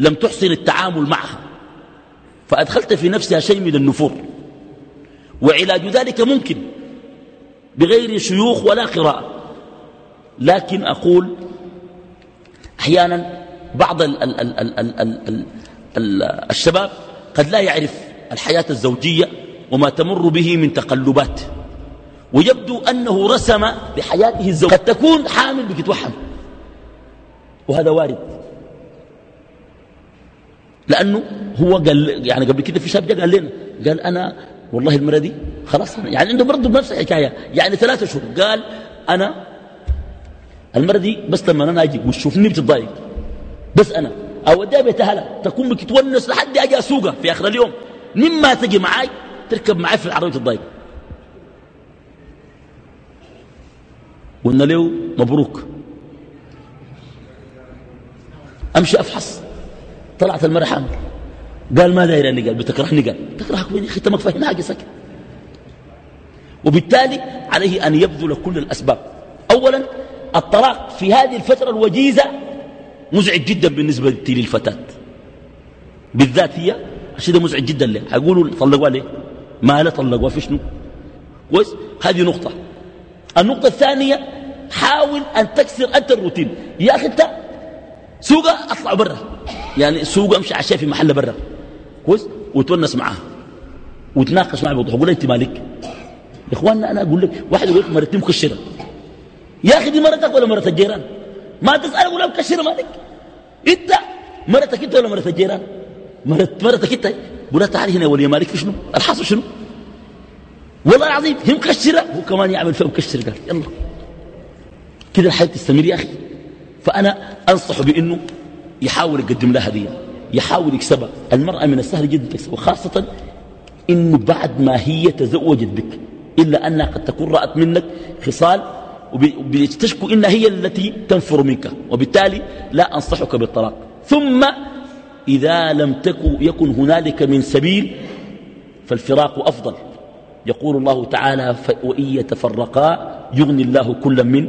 لم تحسن التعامل معها فأدخلت في نفسها شيء من النفور. وعلاج ذلك ممكن بغير شيوخ ولا قراءة. لكن أقول أحيانا بعض ال ال ال ال ال ال ال الشباب قد لا يعرف الحياة الزوجية وما تمر به من تقلبات. ويبدو أنه رسم لحياته الزوجية. قد تكون حامل بتتوحم وهذا وارد. لأنه هو قال يعني قبل كده في شاب قال لنا قال أنا والله المرة دي خلاص يعني عنده برضه بنفس الحكاية. يعني ثلاثة شهور. قال أنا المرة دي بس لما أنا أجي وتشوفني بتتضايق. بس أنا أوديها بيت أهلها تكون بتتونس لحد أجي أسوقها في آخر اليوم. مما تجي معاي تركب معاي في العربية تتضايق قلنا له مبروك. أمشي أفحص. طلعت المرة حامل قال ما داير اللي قال؟ بتكرهني قال. تكرهك وين يا أخي ما فاهم وبالتالي عليه أن يبذل كل الأسباب. أولا الطلاق في هذه الفترة الوجيزة مزعج جدا بالنسبة للفتاة بالذات هي الشيء ده مزعج جدا له هيقولوا طلقوا ليه؟ ما لا طلقوا في شنو؟ كويس؟ هذه نقطة. النقطة الثانية حاول أن تكسر أنت الروتين. يا أخي أنت سوقة أطلع برا. يعني سوقة أمشي عشاء في محل برا. كويس؟ وتونس معاه وتناقش معه بوضوح. أقول أنت مالك؟ يا إخواننا أنا أقول لك واحد يقول لك مرتين مكشرة يا أخي دي مرتك ولا مرت الجيران ما تسأل أقول لك مكشرة مالك؟ أنت مرتك أنت ولا مرت الجيران مرت مرتك أنت قول تعالي هنا ولي مالك في شنو؟ الحاصل شنو؟ والله العظيم هي مكشرة. هو كمان يعمل فيها مكشر قال يلا. كده الحياة تستمر يا أخي. فأنا أنصح بأنه يحاول يقدم لها هدية. يحاول يكسبها. المرأة من السهل جدا تكسبها. خاصة إنه بعد ما هي تزوجت بك إلا أنها قد تكون رأت منك خصال وبتشكو إنها هي التي تنفر منك. وبالتالي لا أنصحك بالطلاق. ثم إذا لم تكن يكن هنالك من سبيل فالفراق أفضل. يقول الله تعالى وإن يتفرقا يغني الله كلا من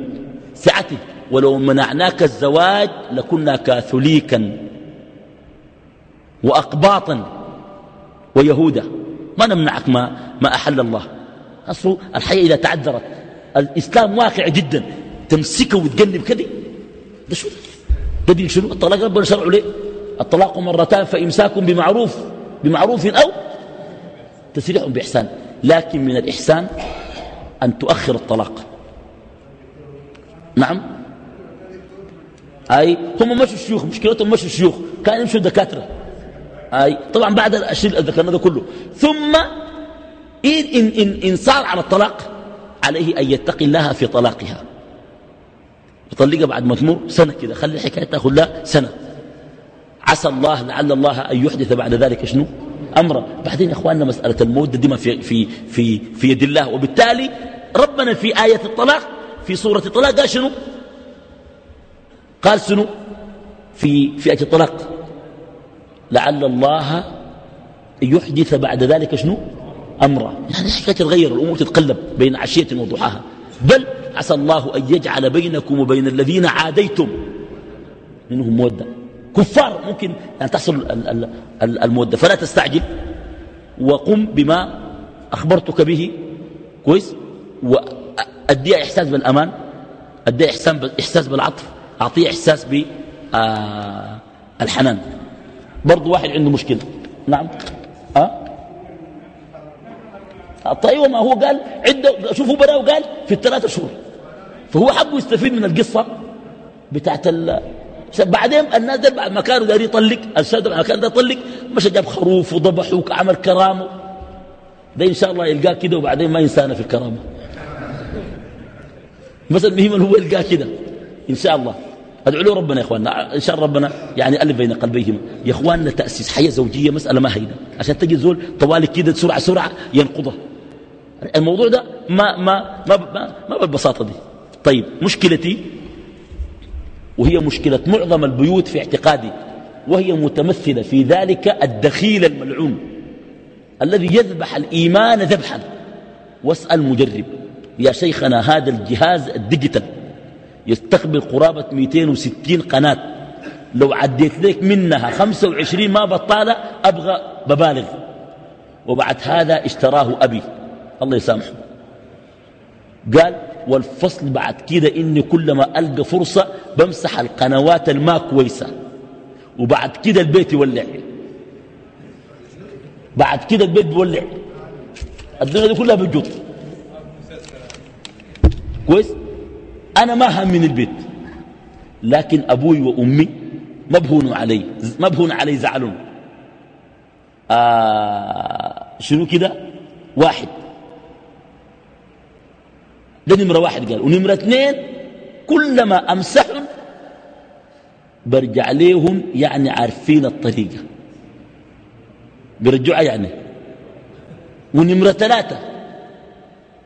سعته. ولو منعناك الزواج لكنا كاثوليكا وأقباطا ويهودا. ما نمنعك ما, ما أحل الله. أصل الحياة إذا تعذرت الإسلام واقع جدا. تمسكه وتقلب كده ده شو ده دين شنو؟ الطلاق ربنا شرعه ليه؟ الطلاق مرتان فإمساك بمعروف بمعروف أو تسريح بإحسان. لكن من الإحسان أن تؤخر الطلاق. نعم؟ أي هم مشوا الشيوخ مشكلتهم مشوا الشيوخ. كانوا يمشوا دكاترة أي طبعا بعد الشيء ذكرنا ده كله. ثم إن, إن, إن, إن صار على الطلاق عليه أن يتقي الله في طلاقها. يطلقها بعد ما تمر سنة كده. خلي الحكاية تأخذ لها سنة. عسى الله لعل الله أن يحدث بعد ذلك شنو؟ أمرا. بعدين يا أخواننا مسألة الموت دي ما في, في, في, في يد الله. وبالتالي ربنا في آية الطلاق في سورة الطلاق قال شنو؟ قال شنو؟ في في آية الطلاق. لعل الله يحدث بعد ذلك شنو؟ أمرا. يعني حكاية تتغير الأمور تتقلب بين عشية وضحاها. بل عسى الله أن يجعل بينكم وبين الذين عاديتم منهم مودة كفار ممكن أن تحصل المودة. فلا تستعجل وقم بما أخبرتك به. كويس؟ وأدي إحساس بالأمان. أدي إحساس بالعطف. أعطيه إحساس بالحنان آه، برضو واحد عنده مشكلة. نعم. أه؟ طيب ما هو قال عنده شوفوا براه وقال في الثلاثة شهور. فهو حبه يستفيد من القصة بتاعت ال بعدين الناس ما كانوا داري يطلق ما كان يطلق. مشى جاب خروف وضبح وعمل كرامة. ده إن شاء الله يلقاه كده وبعدين ما ينسانا في الكرامة. بس المهم هو يلقاه كده. إن شاء الله. ادعو له ربنا يا إخواننا. إن شاء الله ربنا. يعني ألف بين قلبيهم يا إخواننا تأسيس حياة زوجية مسألة ما هينه عشان تجي زول طوالي كده سرعة سرعة ينقضها الموضوع ده ما ما ما ما, ما بالبساطة دي. طيب مشكلتي وهي مشكلة معظم البيوت في اعتقادي وهي متمثلة في ذلك الدخيل الملعون الذي يذبح الإيمان ذبحا. واسأل مجرب يا شيخنا هذا الجهاز الديجيتال يستقبل قرابة 260 قناة. لو عديت لك منها 25 ما بطالة أبغى ببالغ وبعد هذا اشتراه أبي الله يسامحه. قال والفصل بعد كده إني كلما ألقى فرصة بمسح القنوات الماء كويسة وبعد كده البيت يولع. بعد كده البيت بيولع. الدنيا دي كلها بتجوط كويس؟ أنا ما هم من البيت. لكن أبوي وأمي مبهون علي. مبهون علي زعلهم آه شنو كده؟ واحد. ده نمرة واحد قال. ونمرة اثنين كلما أمسحهم برجع ليهم يعني عارفين الطريقة. برجعها يعني. ونمرة ثلاثة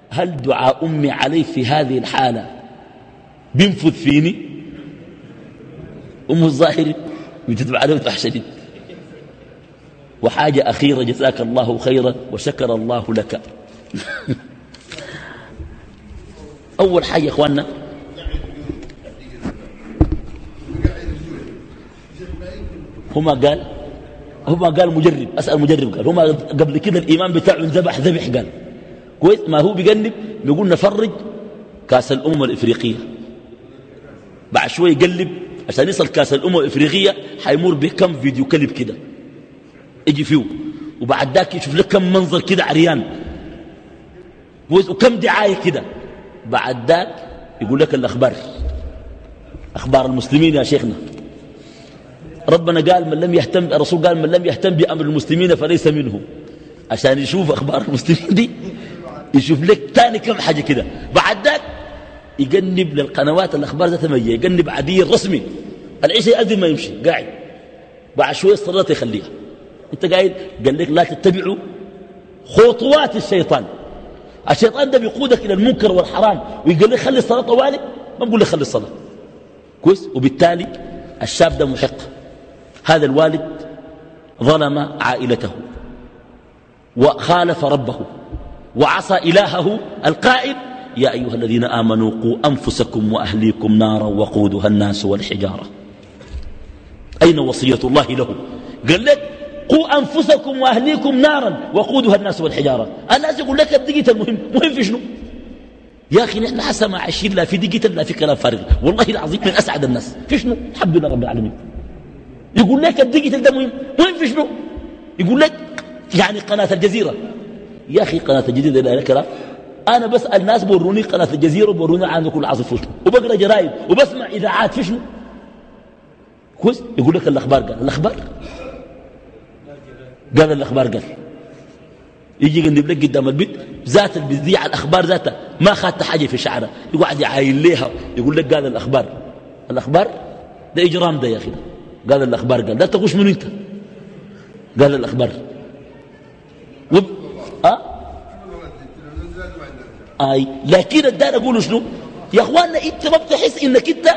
هل دعاء أمي علي في هذه الحالة بينفذ فيني؟ أم الظاهر يجد عليه شديد وحاجة أخيرة جزاك الله خيرا وشكر الله لك. <laughs> أول حاجة يا إخواننا. هما قال هما قال مجرب. أسأل مجرب قال. هما قبل كده الإيمان بتاعه انذبح ذبح قال. كويس؟ ما هو بيقلب بيقول نفرج كأس الأمم الإفريقية. بعد شوي يقلب. عشان يصل كأس الأمم الإفريقية حيمر بكم فيديو كلب كده. يجي فيه. وبعد ذاك يشوف لك كم منظر كده عريان. وكم دعاية كده. بعد ذاك يقول لك الأخبار. أخبار المسلمين يا شيخنا. ربنا قال من لم يهتم الرسول قال من لم يهتم بأمر المسلمين فليس منهم. عشان يشوف أخبار المسلمين دي يشوف لك تاني كم حاجة كده. بعد ذاك يقنب للقنوات الأخبار ذات مية يقنب عادي الرسمي. العيشة يأذن ما يمشي قاعد. بعد شوية الصلاة يخليها. أنت قاعد؟ قال لك لا تتبعوا خطوات الشيطان. الشيطان ده بيقودك إلى المنكر والحرام ويقول لك خلي الصلاة طوالي ما بقول لك خلي الصلاة. كويس؟ وبالتالي الشاب ده محق. هذا الوالد ظلم عائلته وخالف ربه وعصى إلهه القائل يا أيها الذين آمنوا قوا أنفسكم وأهليكم نارا وقودها الناس والحجارة. أين وصية الله له؟ قال لك قوا أنفسكم وأهليكم نارا وقودها الناس والحجارة. الناس يقول لك الدقيقة المهم مهم في شنو؟ يا أخي نحن حسا ما عايشين لا في دقيقة لا في كلام فارغ. والله العظيم من أسعد الناس. في شنو؟ الحمد لله رب العالمين. يقول لك الدقيقة ده مهم مهم في شنو؟ يقول لك يعني قناة الجزيرة. يا أخي قناة الجزيرة لا كلام أنا بسأل ناس بوروني قناة الجزيرة وبوروني عن كل عاصف شنو وبقرأ جرائد وبسمع إذاعات في شنو؟ كويس؟ يقول لك الأخبار قال الأخبار؟ قال الأخبار قال. يجي يقلب لك قدام البيت ذات البذيع الأخبار ذاتها ما خدت حاجة في شعرها يقعد يعاين ليها يقول لك قال الأخبار. الأخبار ده إجرام ده يا أخي. قال الأخبار قال لا تغش من أنت؟ قال الأخبار. وب... أه؟ آي لكن الدار أقول شنو؟ يا أخواننا أنت ما بتحس إنك أنت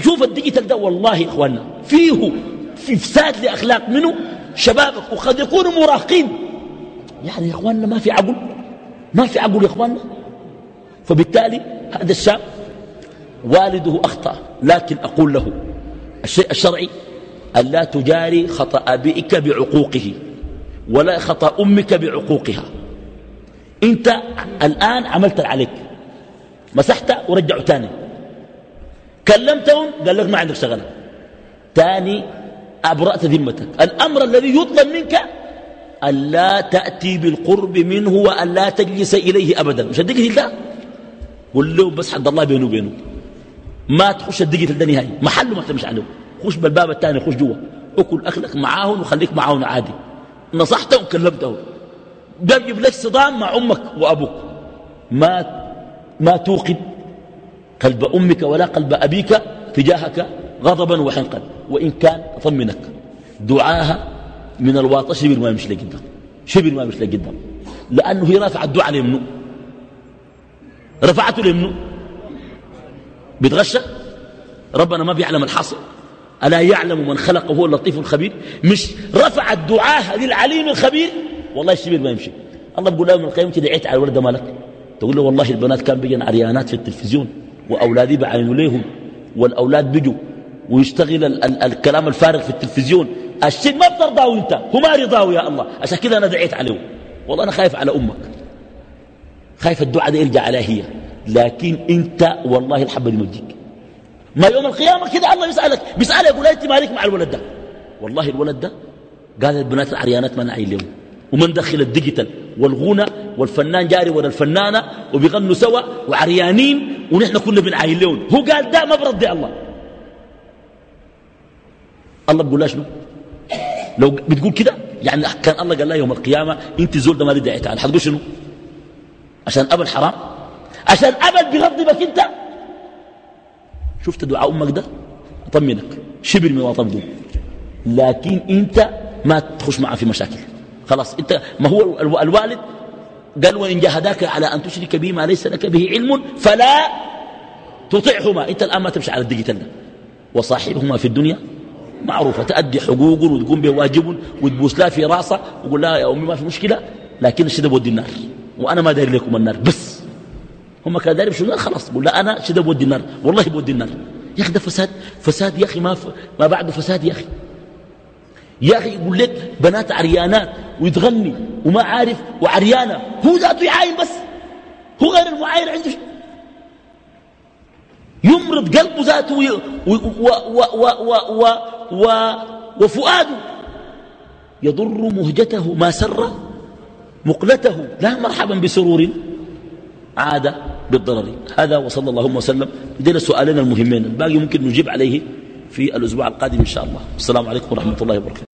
شوف الديجيتال ده والله يا أخواننا فيه في فساد لأخلاق منه شبابك وقد يكونوا مراهقين. يعني يا إخواننا ما في عقل ما في عقل يا إخواننا. فبالتالي هذا الشاب والده أخطأ لكن أقول له الشيء الشرعي أن لا تجاري خطأ أبيك بعقوقه ولا خطأ أمك بعقوقها. أنت الآن عملت عليك. مسحت ورجعوا تاني. كلمتهم قال لك ما عندك شغلة. تاني أبرأت ذمتك. الأمر الذي يطلب منك أن لا تأتي بالقرب منه وأن لا تجلس إليه أبدا. مش الدقيقة ده قل له بس حد الله بينه وبينه. ما تخش الدقيقة ده نهائي. محله ما تمشي عليه. خش بالباب الثاني خش جوا. أكل أكلك معاهم وخليك معاهم عادي. نصحته وكلمته. بيجيب لك صدام مع أمك وأبوك. ما ما توقد قلب أمك ولا قلب أبيك تجاهك. غضبا وحنقا. وإن كان أطمنك دعاها من الواطة. شبر ما يمشي لقدام. شبر ما يمشي لقدام. لأنه هي رافعة الدعاء لمنه رفعته لمنه بتغشى؟ ربنا ما بيعلم الحاصل. ألا يعلم من خلق وهو اللطيف الخبير. مش رفع الدعاء للعليم الخبير. والله الشبير ما يمشي الله بيقول له من القيامة دعيت على الولد مالك. تقول له والله البنات كان بيجن عريانات في التلفزيون. وأولادي بعينوا ليهم. والأولاد بيجوا. ويشتغل ال ال الكلام الفارغ في التلفزيون. الشيء ما بترضاه انت هو ما رضاه يا الله. عشان كذا أنا دعيت عليه. والله أنا خايف على أمك. خايف الدعاء ده يرجع عليها هي. لكن أنت والله الحبة دي مجيك ما يوم القيامة كده الله يسألك. بيسألك يقول أنت مالك مع الولد ده؟ والله الولد ده قال البنات العريانات ما نعين لهم ومن دخل الديجيتال والغنى والفنان جاري ولا الفنانة وبيغنوا سوا وعريانين ونحن كنا بنعين لهم هو قال ده ما برد الله. الله بيقول شنو؟ لو بتقول كده يعني كان الله قال لها يوم القيامة انت زول ده ما دعي تعال حتقول شنو؟ عشان أبل حرام؟ عشان أبل بيغضبك انت؟ شفت دعاء أمك ده؟ أطمنك. شبر من وطن لكن انت ما تخش معه في مشاكل. خلاص انت ما هو الوالد قال وإن جاهداك على أن تشرك به ما ليس لك به علم فلا تطعهما. انت الآن ما تمشي على الدجال ده. وصاحبهما في الدنيا معروفة تأدي حقوق وتقوم بواجب وتبوس لها في رأسها وقول لها يا أمي ما في مشكلة لكن الشرك بودي النار. وأنا ما داير لكم النار بس. هم كانوا داير شو خلاص قول لا أنا الشرك بودي النار والله بودي النار. يا أخي ده فساد فساد يا أخي ما, ف... ما بعده فساد يا أخي. يا أخي يقول لك بنات عريانات ويتغني وما عارف وعريانة هو ذاته يعاين بس. هو غير المعاين عنده. يمرض قلبه ذاته و و و و و و وفؤاده. يضر مهجته ما سر مقلته. لا مرحبا بسرور عاد بالضرر. هذا وصلى اللهم وسلم. دين السؤالين المهمين. الباقي ممكن نجيب عليه في الأسبوع القادم إن شاء الله. السلام عليكم ورحمة الله وبركاته.